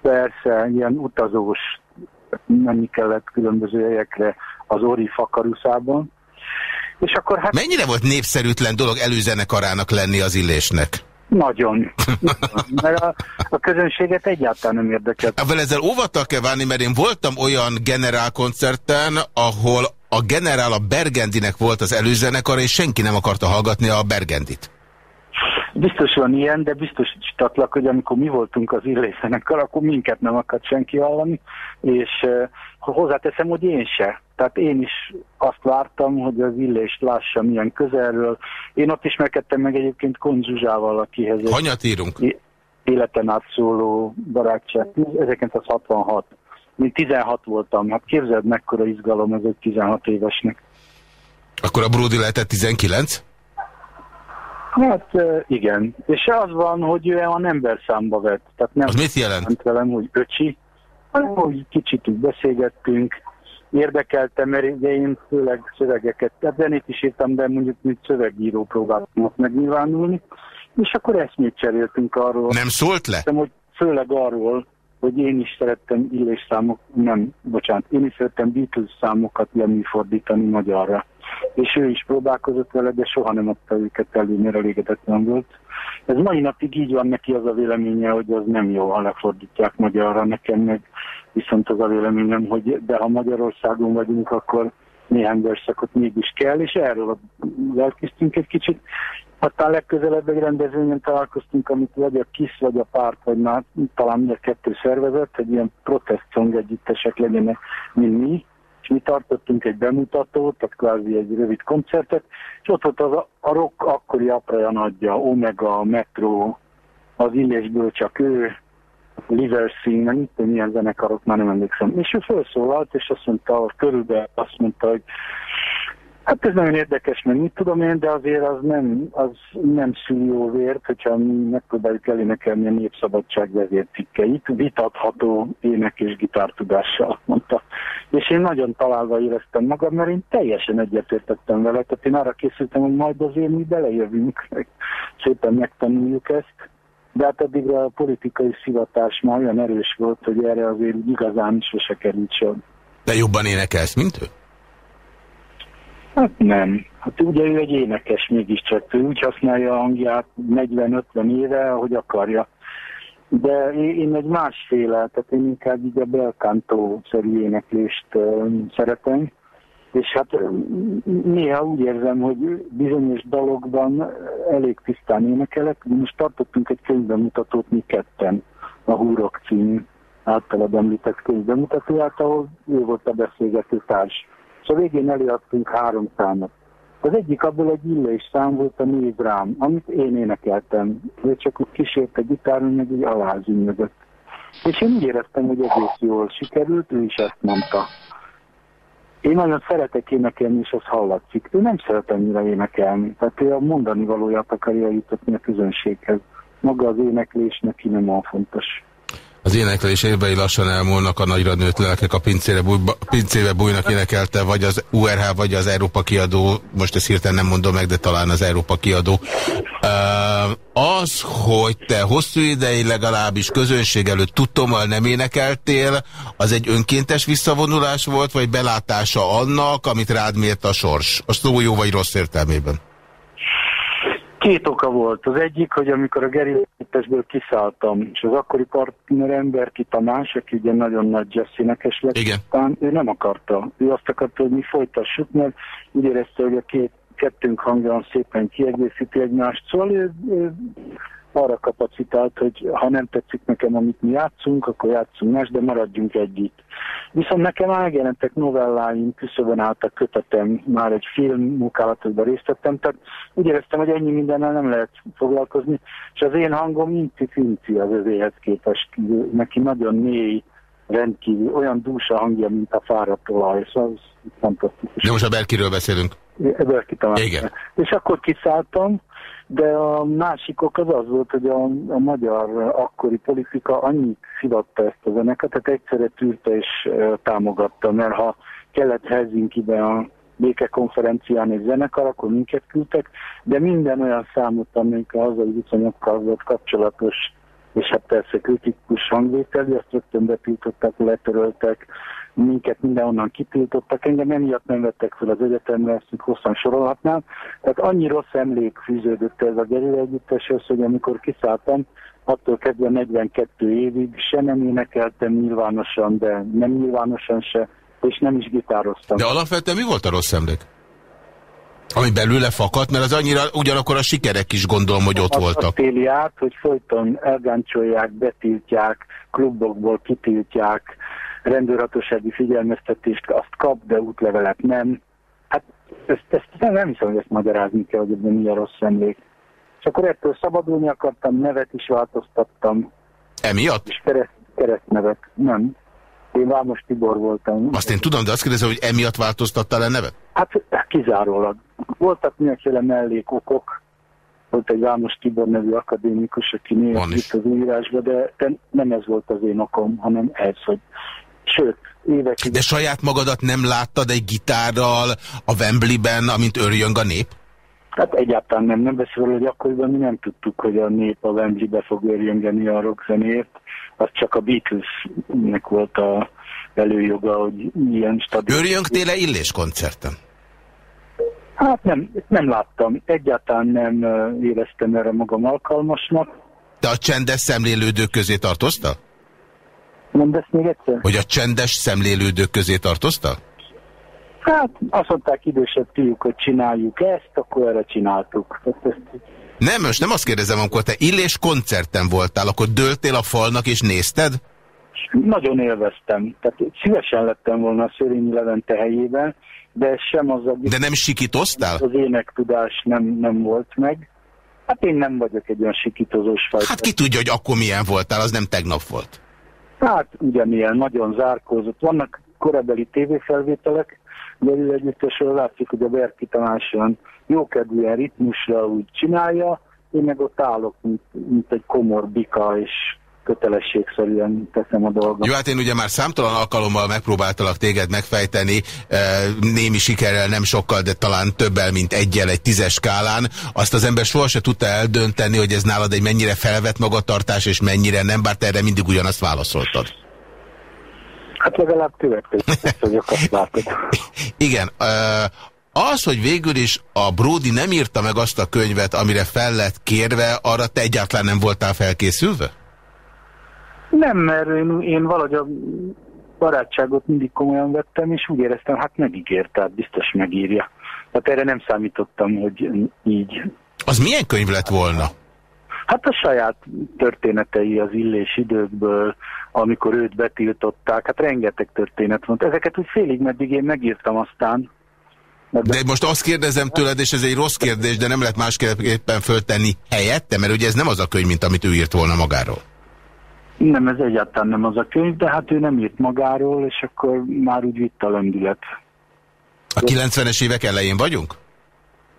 Persze, ilyen utazós, menni kellett különböző helyekre az Ori Fakaruszában, És akkor hát... Mennyire volt népszerűtlen dolog előzenekarának lenni az illésnek? Nagyon. Mert a, a közönséget egyáltalán nem érdekelt. Ebből ezzel óvattal kell válni, mert én voltam olyan generálkoncerten, ahol a generál a Bergendinek volt az előzenekar, és senki nem akarta hallgatni a Bergendit. Biztos van ilyen, de biztosítatlak, hogy amikor mi voltunk az illészenekar, akkor minket nem akart senki hallani, és uh, hozzáteszem, hogy én se. Tehát én is azt vártam, hogy az illést lássam milyen közelről. Én ott ismerkedtem meg egyébként Konzsuzsával, akihez... Hanyat írunk? Életen át szóló barátság. 1966. Én 16 voltam. Hát képzeld, mekkora izgalom ez egy 16 évesnek. Akkor a Brody lehetett 19? Hát igen. És az van, hogy ő a ember számba vett. Tehát nem az mit jelent? velem, hogy öcsi, hanem hogy kicsit úgy beszélgettünk, érdekelte, mert ugye én főleg szövegeket, tehát zenét is írtam, de mondjuk mint szövegíró próbáltam megnyilvánulni, és akkor eszmét cseréltünk arról. Nem szólt le? Hiszem, hogy főleg arról, hogy én is szerettem illés számok, nem, bocsánat, én is szerettem Beatles számokat leműfordítani magyarra. És ő is próbálkozott vele, de soha nem adta őket elő, mert elégedetlen volt. Ez mai napig így van neki az a véleménye, hogy az nem jó, ha lefordítják magyarra. Nekem meg viszont az a véleményem, hogy de ha Magyarországon vagyunk, akkor néhány verszakot mégis kell, és erről lelkisztünk egy kicsit. Aztán legközelebb egy rendezvényen találkoztunk, amit vagy a KISZ, vagy a párt, vagy már talán mind a kettő szervezet, hogy ilyen protest song együttesek legyenek, mint mi, és mi tartottunk egy bemutatót, tehát kvázi egy rövid koncertet, és ott volt az a, a rock akkori apraja nagyja, Omega, Metro, az illésből csak ő, Liver Scene, mit tudom, milyen zenekarok, már nem emlékszem. És ő felszólalt, és azt mondta, körülbelül azt mondta, hogy Hát ez nagyon érdekes, mert mit tudom én, de azért az nem, az nem szül jó vért, hogyha mi megpróbáljuk elénekelni a népszabadság vezércikkeit, vitatható ének és gitártudással, mondta. És én nagyon találva éreztem magam, mert én teljesen egyetértettem vele, tehát én arra készültem, hogy majd azért mi belejövünk, meg szépen megtanuljuk ezt. De hát addig a politikai szivatás már olyan erős volt, hogy erre azért igazán sose került sor. De jobban énekelsz, mint ő? Hát nem. Hát ugye ő egy énekes mégiscsak. Ő úgy használja a hangját 40-50 éve, ahogy akarja. De én egy másféle, tehát én inkább így a belkántó-szerű éneklést szeretem. És hát néha úgy érzem, hogy bizonyos dalokban elég tisztán énekelek. Most tartottunk egy könyvbemutatót mi ketten, a Húrok című általad említett könyvbemutatóját, ahol ő volt a beszélgető társ és a végén előadtunk három számot. Az egyik abból egy illés szám volt a név rám, amit én énekeltem. Ő csak úgy kísért a gitáron, meg úgy alázünnögött. És én úgy éreztem, hogy egész jól sikerült, ő is ezt mondta. Én nagyon szeretek énekelni, és az hallatszik. Ő nem szeret annyira énekelni. Tehát ő a mondani valóját akarja jutatni a közönséghez. Maga az éneklés neki nem olyan fontos. Az éneklés évei lassan elmúlnak, a nagyra nőtt lelkek a pincére, búj, pincébe bújnak énekelte, vagy az URH, vagy az Európa kiadó, most ezt hirtelen nem mondom meg, de talán az Európa kiadó. Az, hogy te hosszú ideig legalábbis közönség előtt tudtommal nem énekeltél, az egy önkéntes visszavonulás volt, vagy belátása annak, amit rád mért a sors? A szó jó vagy rossz értelmében? Két oka volt. Az egyik, hogy amikor a gerítésből kiszálltam, és az akkori partnerem Berki Tamás, aki ugye nagyon nagy jazzénekes lett, Igen. Aztán ő nem akarta. Ő azt akarta, hogy mi folytassuk, mert úgy érezte, hogy a két kettőnk hangja szépen kiegészíti egymást. Szóval ő, ő arra kapacitált, hogy ha nem tetszik nekem, amit mi játszunk, akkor játszunk más, de maradjunk együtt. Viszont nekem megjelentek novelláim, küszöbön a kötetem, már egy film munkálatokban részt vettem, tehát úgy éreztem, hogy ennyi mindennel nem lehet foglalkozni, és az én hangom inci-finci az övéhez képest, neki nagyon mély, rendkívül, olyan dúsa hangja, mint a fáradt olaj, szóval az fantasztikus. De most a Berkiről beszélünk. Berki Igen. És akkor kiszálltam, de a másik ok az az volt, hogy a, a magyar akkori politika annyit szivatta ezt a zeneket, tehát egyszerre tűrte és támogatta, mert ha kellett Helsinki-be a békekonferencián egy zenekar, akkor minket küldtek, de minden olyan számot, amelyik a hazai viszonyokkal volt kapcsolatos, és hát persze kritikus hangvétel, azt rögtön betiltották, letöröltek, minket mindenhonnan kitiltottak, engem emiatt nem vettek fel az egyetemre, ezt itt hosszan sorolhatnám. Tehát annyi rossz emlék fűződött ez a gerilla együtteshez, hogy amikor kiszálltam, attól kezdve 42 évig se nem énekeltem nyilvánosan, de nem nyilvánosan se, és nem is gitároztam. De alapvetően mi volt a rossz emlék? Ami belőle fakadt, mert az annyira ugyanakkor a sikerek is gondolom, hogy ott Azt- voltak. Éli át, hogy folyton elgáncsolják, betiltják, klubokból kitiltják, rendőrhatósági figyelmeztetést azt kap, de útlevelet nem. Hát ezt, ezt nem, nem hiszem, hogy ezt magyarázni kell, hogy ebben mi a rossz emlék. És akkor ettől szabadulni akartam, nevet is változtattam, Emiatt? és kereszt, keresztnevet. Nem. Én Vámos Tibor voltam. Azt én tudom, de azt kérdezem, hogy emiatt változtattál le nevet? Hát kizárólag. Voltak mindenféle mellékokok. Volt egy Vámos Tibor nevű akadémikus, aki is. itt az írásba, de, de nem ez volt az én okom, hanem ez, hogy sőt, évekig... De saját magadat nem láttad egy gitárral a Wembleyben, amint örjöng a nép? Hát egyáltalán nem, nem beszélve, hogy akkoriban mi nem tudtuk, hogy a nép a Wembley-be fog örjöngeni a rockzenért. Az csak a Beatlesnek volt a előjoga, hogy ilyen stadion. Örjöngtél-e Illés koncerten? Hát nem, nem láttam. Egyáltalán nem éreztem erre magam alkalmasnak. Te a csendes szemlélődők közé tartoztál? Mondasz még egyszer? Hogy a csendes szemlélődők közé tartoztál? Hát azt mondták idősebb fiúk, hogy csináljuk ezt, akkor erre csináltuk. Ezt, Nem, most nem azt kérdezem, amikor te Illés koncerten voltál, akkor dőltél a falnak és nézted? nagyon élveztem. Tehát szívesen lettem volna a Szörényi Levente helyében, de sem az a De nem sikítoztál? az énektudás nem, nem volt meg. Hát én nem vagyok egy olyan sikítozós fajta. Hát ki tudja, hogy akkor milyen voltál, az nem tegnap volt. Hát ugyanilyen, nagyon zárkózott. Vannak korabeli tévéfelvételek, belül együttesről látszik, hogy a Berki Tamás olyan jókedvűen ritmusra úgy csinálja, én meg ott állok, mint, mint egy komor bika, és kötelességszerűen teszem a dolgom. Jó, hát én ugye már számtalan alkalommal megpróbáltalak téged megfejteni, eh, némi sikerrel, nem sokkal, de talán többel, mint egyel egy tízes skálán. Azt az ember sohasem tudta eldönteni, hogy ez nálad egy mennyire felvett magatartás, és mennyire nem, bár te erre mindig ugyanazt válaszoltad. Hát legalább következő azt látod. Igen, eh, az, hogy végül is a Brody nem írta meg azt a könyvet, amire fel lett kérve, arra te egyáltalán nem voltál felkészülve? Nem, mert én, én valahogy a barátságot mindig komolyan vettem, és úgy éreztem, hát megígért, tehát biztos megírja. Hát erre nem számítottam, hogy így. Az milyen könyv lett volna? Hát a saját történetei az illés időkből, amikor őt betiltották, hát rengeteg történet volt. Ezeket úgy félig meddig én megírtam aztán. De most azt kérdezem tőled, és ez egy rossz kérdés, de nem lehet másképpen föltenni helyette, mert ugye ez nem az a könyv, mint amit ő írt volna magáról. Nem, ez egyáltalán nem az a könyv, de hát ő nem írt magáról, és akkor már úgy vitt a lendület. A 90-es évek elején vagyunk?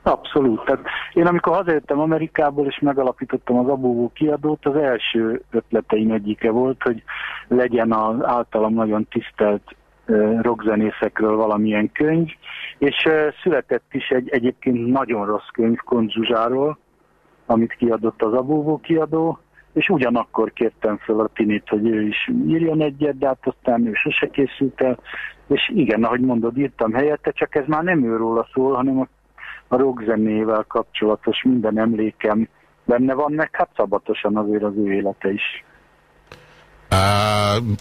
Abszolút. Tehát én amikor hazajöttem Amerikából, és megalapítottam az Abóvó kiadót, az első ötleteim egyike volt, hogy legyen az általam nagyon tisztelt rockzenészekről valamilyen könyv, és született is egy egyébként nagyon rossz könyv Konzsuzsáról, amit kiadott az Abóvó kiadó, és ugyanakkor kértem fel a Tinit, hogy ő is írjon egyet, de hát aztán ő sose készült el, és igen, ahogy mondod, írtam helyette, csak ez már nem őróla szól, hanem a a rockzenével kapcsolatos minden emlékem benne van, meg hát szabatosan azért az ő élete is.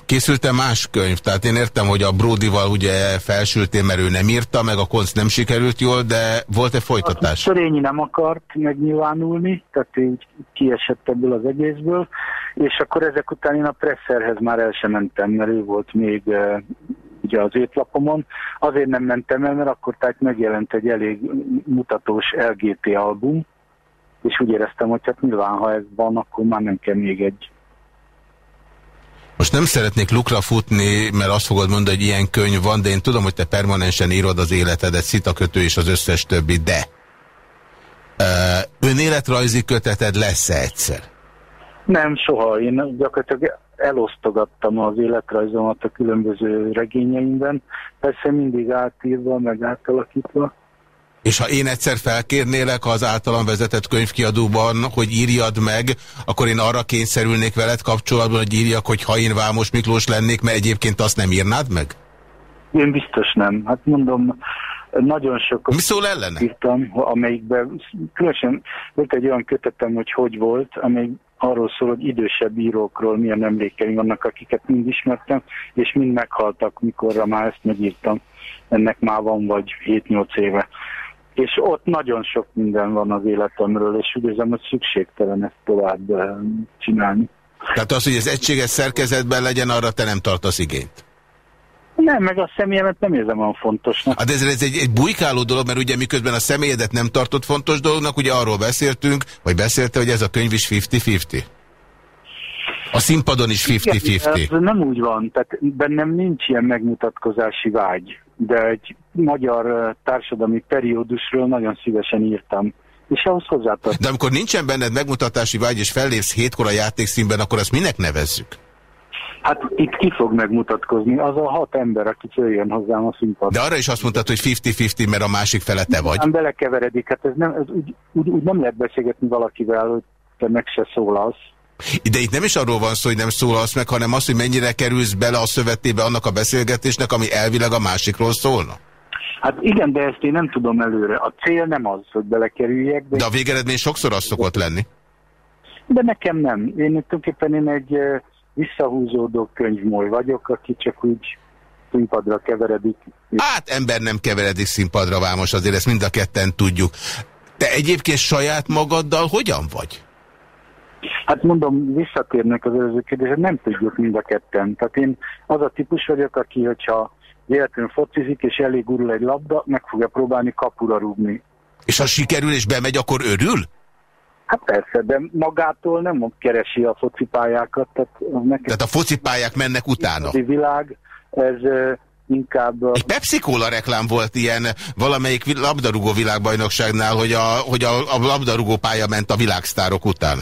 Készült-e más könyv? Tehát én értem, hogy a Brodival ugye felsültél, mert ő nem írta, meg a konc nem sikerült jól, de volt-e folytatás? Szörényi nem akart megnyilvánulni, tehát így kiesett ebből az egészből, és akkor ezek után én a presszerhez már el sem mentem, mert ő volt még ugye az étlapomon. Azért nem mentem el, mert akkor tehát megjelent egy elég mutatós LGT album, és úgy éreztem, hogy hát nyilván, ha ez van, akkor már nem kell még egy Most nem szeretnék lukra futni, mert azt fogod mondani, hogy ilyen könyv van, de én tudom, hogy te permanensen írod az életedet, szitakötő és az összes többi, de uh, önéletrajzi köteted lesz-e egyszer? Nem, soha. Én gyakorlatilag elosztogattam az életrajzomat a különböző regényeimben, persze mindig átírva, meg átalakítva. És ha én egyszer felkérnélek az általam vezetett könyvkiadóban, hogy írjad meg, akkor én arra kényszerülnék veled kapcsolatban, hogy írjak, hogy ha én Vámos Miklós lennék, mert egyébként azt nem írnád meg? Én biztos nem. Hát mondom, nagyon sok Mi szól ellene? írtam, amelyikben különösen volt egy olyan kötetem, hogy hogy volt, amely arról szól, hogy idősebb írókról milyen emlékeim vannak, akiket mind ismertem, és mind meghaltak, mikorra már ezt megírtam. Ennek már van vagy 7-8 éve. És ott nagyon sok minden van az életemről, és úgy érzem, hogy szükségtelen ezt tovább eh, csinálni. Tehát az, hogy ez egységes szerkezetben legyen, arra te nem tartasz igényt. Nem, meg a személyemet nem érzem olyan fontosnak. Hát ez, ez egy, egy bujkáló dolog, mert ugye miközben a személyedet nem tartott fontos dolognak, ugye arról beszéltünk, vagy beszélte, hogy ez a könyv is 50-50. A színpadon is Igen, 50-50. Ez nem úgy van, tehát bennem nincs ilyen megmutatkozási vágy, de egy magyar társadalmi periódusról nagyon szívesen írtam. És ahhoz hozzátartom. De amikor nincsen benned megmutatási vágy, és fellépsz hétkor a játékszínben, akkor azt minek nevezzük? Hát itt ki fog megmutatkozni az a hat ember, aki följön hozzám a színpadra. De arra is azt mondtad, hogy 50-50, mert a másik fele te vagy. Nem belekeveredik, hát ez, nem, ez úgy, úgy, úgy nem lehet beszélgetni valakivel, hogy te meg se szólalsz. De itt nem is arról van szó, hogy nem szólalsz meg, hanem az, hogy mennyire kerülsz bele a szövetébe annak a beszélgetésnek, ami elvileg a másikról szólna. Hát igen, de ezt én nem tudom előre. A cél nem az, hogy belekerüljek, de, De a végeredmény sokszor az szokott lenni. de nekem nem. Én tulajdonképpen én egy visszahúzódó könyvmoly vagyok, aki csak úgy színpadra keveredik. Hát ember nem keveredik színpadra, vámos, azért ezt mind a ketten tudjuk. Te egyébként saját magaddal hogyan vagy? Hát mondom, visszatérnek az előző kérdésre, nem tudjuk mind a ketten. Tehát én az a típus vagyok, aki, hogyha véletlenül focizik, és elég gurul egy labda, meg fogja próbálni kapura rúgni. És ha sikerül és bemegy, akkor örül? Hát persze, de magától nem keresi a focipályákat, tehát az nekem Tehát a focipályák mennek utána. a világ, ez inkább Egy Pepsi Cola reklám volt ilyen valamelyik labdarúgó világbajnokságnál, hogy a, hogy a, a labdarúgó pálya ment a világsztárok után.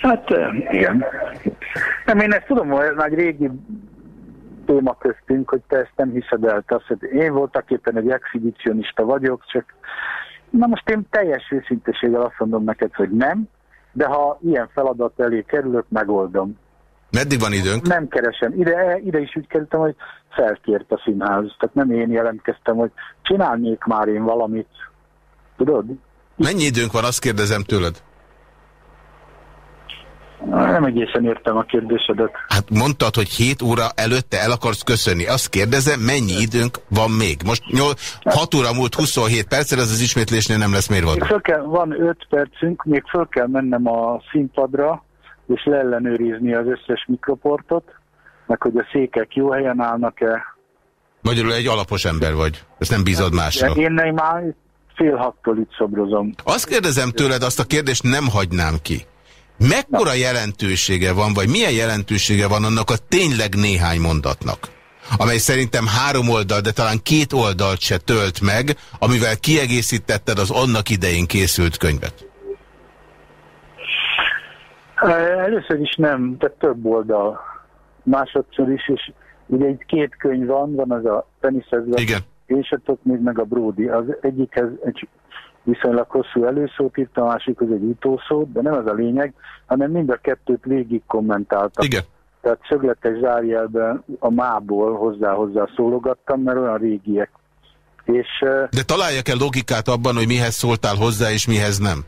Hát igen. Nem, én ezt tudom, hogy ez már egy régi téma köztünk, hogy te ezt nem hiszed el. Te azt, hogy én voltak éppen egy exhibicionista vagyok, csak na most én teljes őszinteséggel azt mondom neked, hogy nem, de ha ilyen feladat elé kerülök, megoldom. Meddig van időnk? Nem keresem. Ide, ide is úgy kerültem, hogy felkért a színház. Tehát nem én jelentkeztem, hogy csinálnék már én valamit. Tudod? Mennyi időnk van, azt kérdezem tőled. Nem egészen értem a kérdésedet. Hát mondtad, hogy 7 óra előtte el akarsz köszönni. Azt kérdezem, mennyi időnk van még? Most 6 óra múlt 27 perccel, ez az ismétlésnél nem lesz Még mérvadó. föl kell, van 5 percünk, még föl kell mennem a színpadra, és leellenőrizni az összes mikroportot, meg hogy a székek jó helyen állnak-e. Magyarul egy alapos ember vagy. Ezt nem bízod másra. Én nem már fél hattól itt szobrozom. Azt kérdezem tőled, azt a kérdést nem hagynám ki. Mekkora jelentősége van, vagy milyen jelentősége van annak a tényleg néhány mondatnak, amely szerintem három oldal, de talán két oldalt se tölt meg, amivel kiegészítetted az annak idején készült könyvet. Először is nem, tehát több oldal. Másodszor is, és ugye itt két könyv van, van az a teniszezve, Igen. és a még meg a Brody. Az egyikhez egy viszonylag hosszú előszót írt, a másikhoz egy utószót, de nem ez a lényeg, hanem mind a kettőt végig kommentáltam. Igen. Tehát szögletes zárjelben a mából hozzá-hozzá szólogattam, mert olyan régiek. És De találjak el logikát abban, hogy mihez szóltál hozzá, és mihez nem.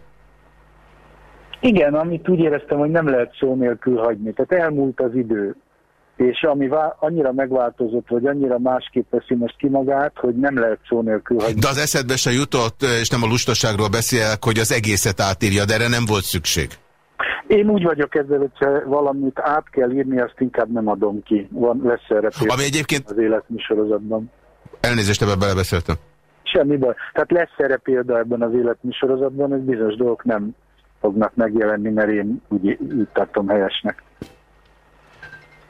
Igen, amit úgy éreztem, hogy nem lehet szó nélkül hagyni. Tehát elmúlt az idő. És ami vá- annyira megváltozott, vagy annyira másképp veszi most ki magát, hogy nem lehet szó nélkül hagyni. De az eszedbe se jutott, és nem a lustaságról beszélek, hogy az egészet átírja, de erre nem volt szükség. Én úgy vagyok ezzel, hogyha valamit át kell írni, azt inkább nem adom ki. Van, lesz erre Ami egyébként, az életműsorozatban. elnézést, ebbe belebeszéltem. Semmi baj. Tehát lesz erre példa ebben az életműsorozatban, hogy bizonyos dolgok nem fognak megjelenni, mert én úgy, úgy tartom helyesnek.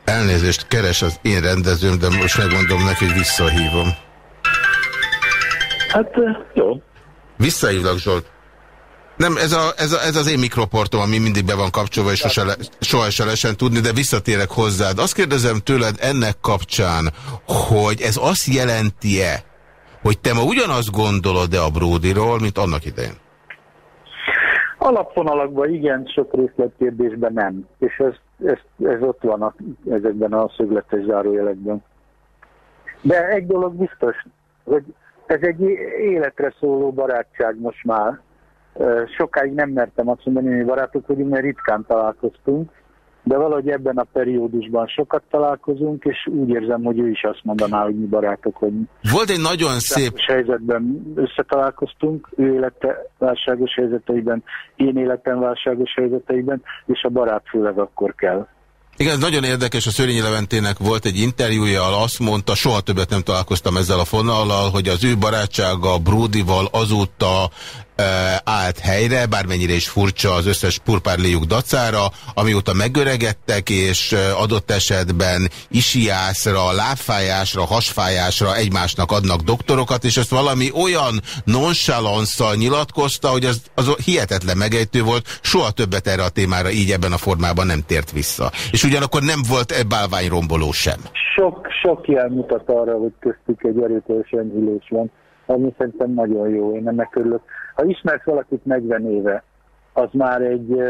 Elnézést keres az én rendezőm, de most megmondom neki, hogy visszahívom. Hát jó. Visszahívlak, Zsolt. Nem, ez, a, ez, a, ez az én mikroportom, ami mindig be van kapcsolva, és sose le, soha se lesen tudni, de visszatérek hozzád. Azt kérdezem tőled ennek kapcsán, hogy ez azt jelenti-e, hogy te ma ugyanazt gondolod-e a Bródiról, mint annak idején? Alapvonalakban igen, sok részletkérdésben nem. És ez, ez, ez ott van a, ezekben a szögletes zárójelekben. De egy dolog biztos, hogy ez egy életre szóló barátság most már. Sokáig nem mertem azt mondani, hogy barátok vagyunk, mert ritkán találkoztunk, de valahogy ebben a periódusban sokat találkozunk, és úgy érzem, hogy ő is azt mondaná, hogy mi barátok vagyunk. Volt egy nagyon szép... Helyzetben összetalálkoztunk, ő élete válságos helyzeteiben, én életem válságos helyzeteiben, és a barát főleg akkor kell. Igen, nagyon érdekes, a Szörényi Leventének volt egy interjúja, ahol azt mondta, soha többet nem találkoztam ezzel a fonallal, hogy az ő barátsága Bródival azóta állt helyre, bármennyire is furcsa az összes purpárléjuk dacára, amióta megöregedtek, és adott esetben isiászra, lábfájásra, hasfájásra egymásnak adnak doktorokat, és ezt valami olyan nonchalanszal nyilatkozta, hogy az, az hihetetlen megejtő volt, soha többet erre a témára így ebben a formában nem tért vissza. És ugyanakkor nem volt e bálványromboló sem. Sok, sok jel mutat arra, hogy köztük egy erőteljes enyhülés van, ami szerintem nagyon jó, én ennek örülök. Ha ismersz valakit 40 éve, az már egy,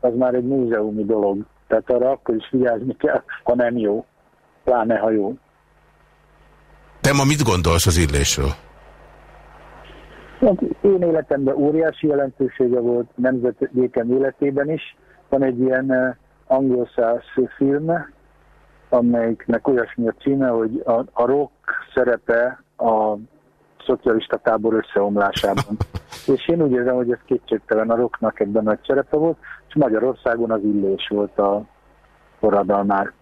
az már egy múzeumi dolog. Tehát arra akkor is vigyázni kell, ha nem jó. Pláne, ha jó. Te ma mit gondolsz az illésről? Hát én életemben óriási jelentősége volt nemzetéken életében is. Van egy ilyen angol száz film, amelyiknek olyasmi a címe, hogy a, a rock szerepe a szocialista tábor összeomlásában. és én úgy érzem, hogy ez kétségtelen a rocknak ebben nagy szerepe volt, és Magyarországon az illés volt a forradalmár.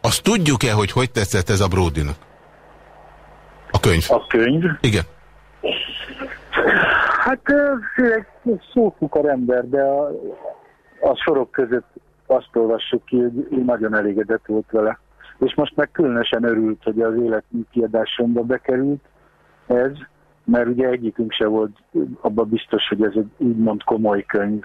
Azt tudjuk-e, hogy hogy tetszett ez a Bródinak? A könyv. A könyv? Igen. Hát szófukar ember, de a, a sorok között azt olvassuk ki, hogy ő nagyon elégedett volt vele. És most meg különösen örült, hogy az életmű kiadásomba bekerült ez, mert ugye egyikünk se volt abban biztos, hogy ez egy úgymond komoly könyv.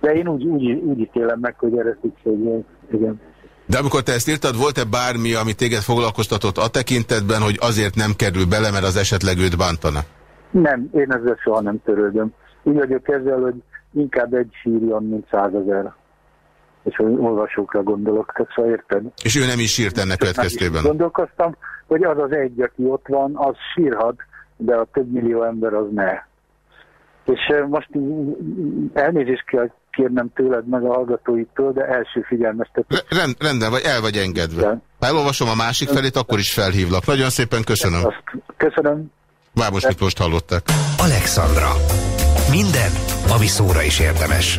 De én úgy, úgy, úgy ítélem meg, hogy erre szükség volt. Igen. De amikor te ezt írtad, volt-e bármi, ami téged foglalkoztatott a tekintetben, hogy azért nem kerül bele, mert az esetleg őt bántana? Nem, én ezzel soha nem törődöm. Úgy vagyok ezzel, hogy inkább egy sírjon, mint százezer. És olvasókra gondolok, te szóval érted? És ő nem is sírt ennek következtében? Gondolkoztam, hogy az az egy, aki ott van, az sírhat, de a több millió ember az ne. És most elnézést kell kérnem tőled meg a hallgatóitól, de első figyelmeztetés. Rend, rendben, vagy el vagy engedve. Ha elolvasom a másik felét, akkor is felhívlak. Nagyon szépen köszönöm. Azt köszönöm. Vámos Miklóst hallották. Alexandra. Minden, ami szóra is érdemes.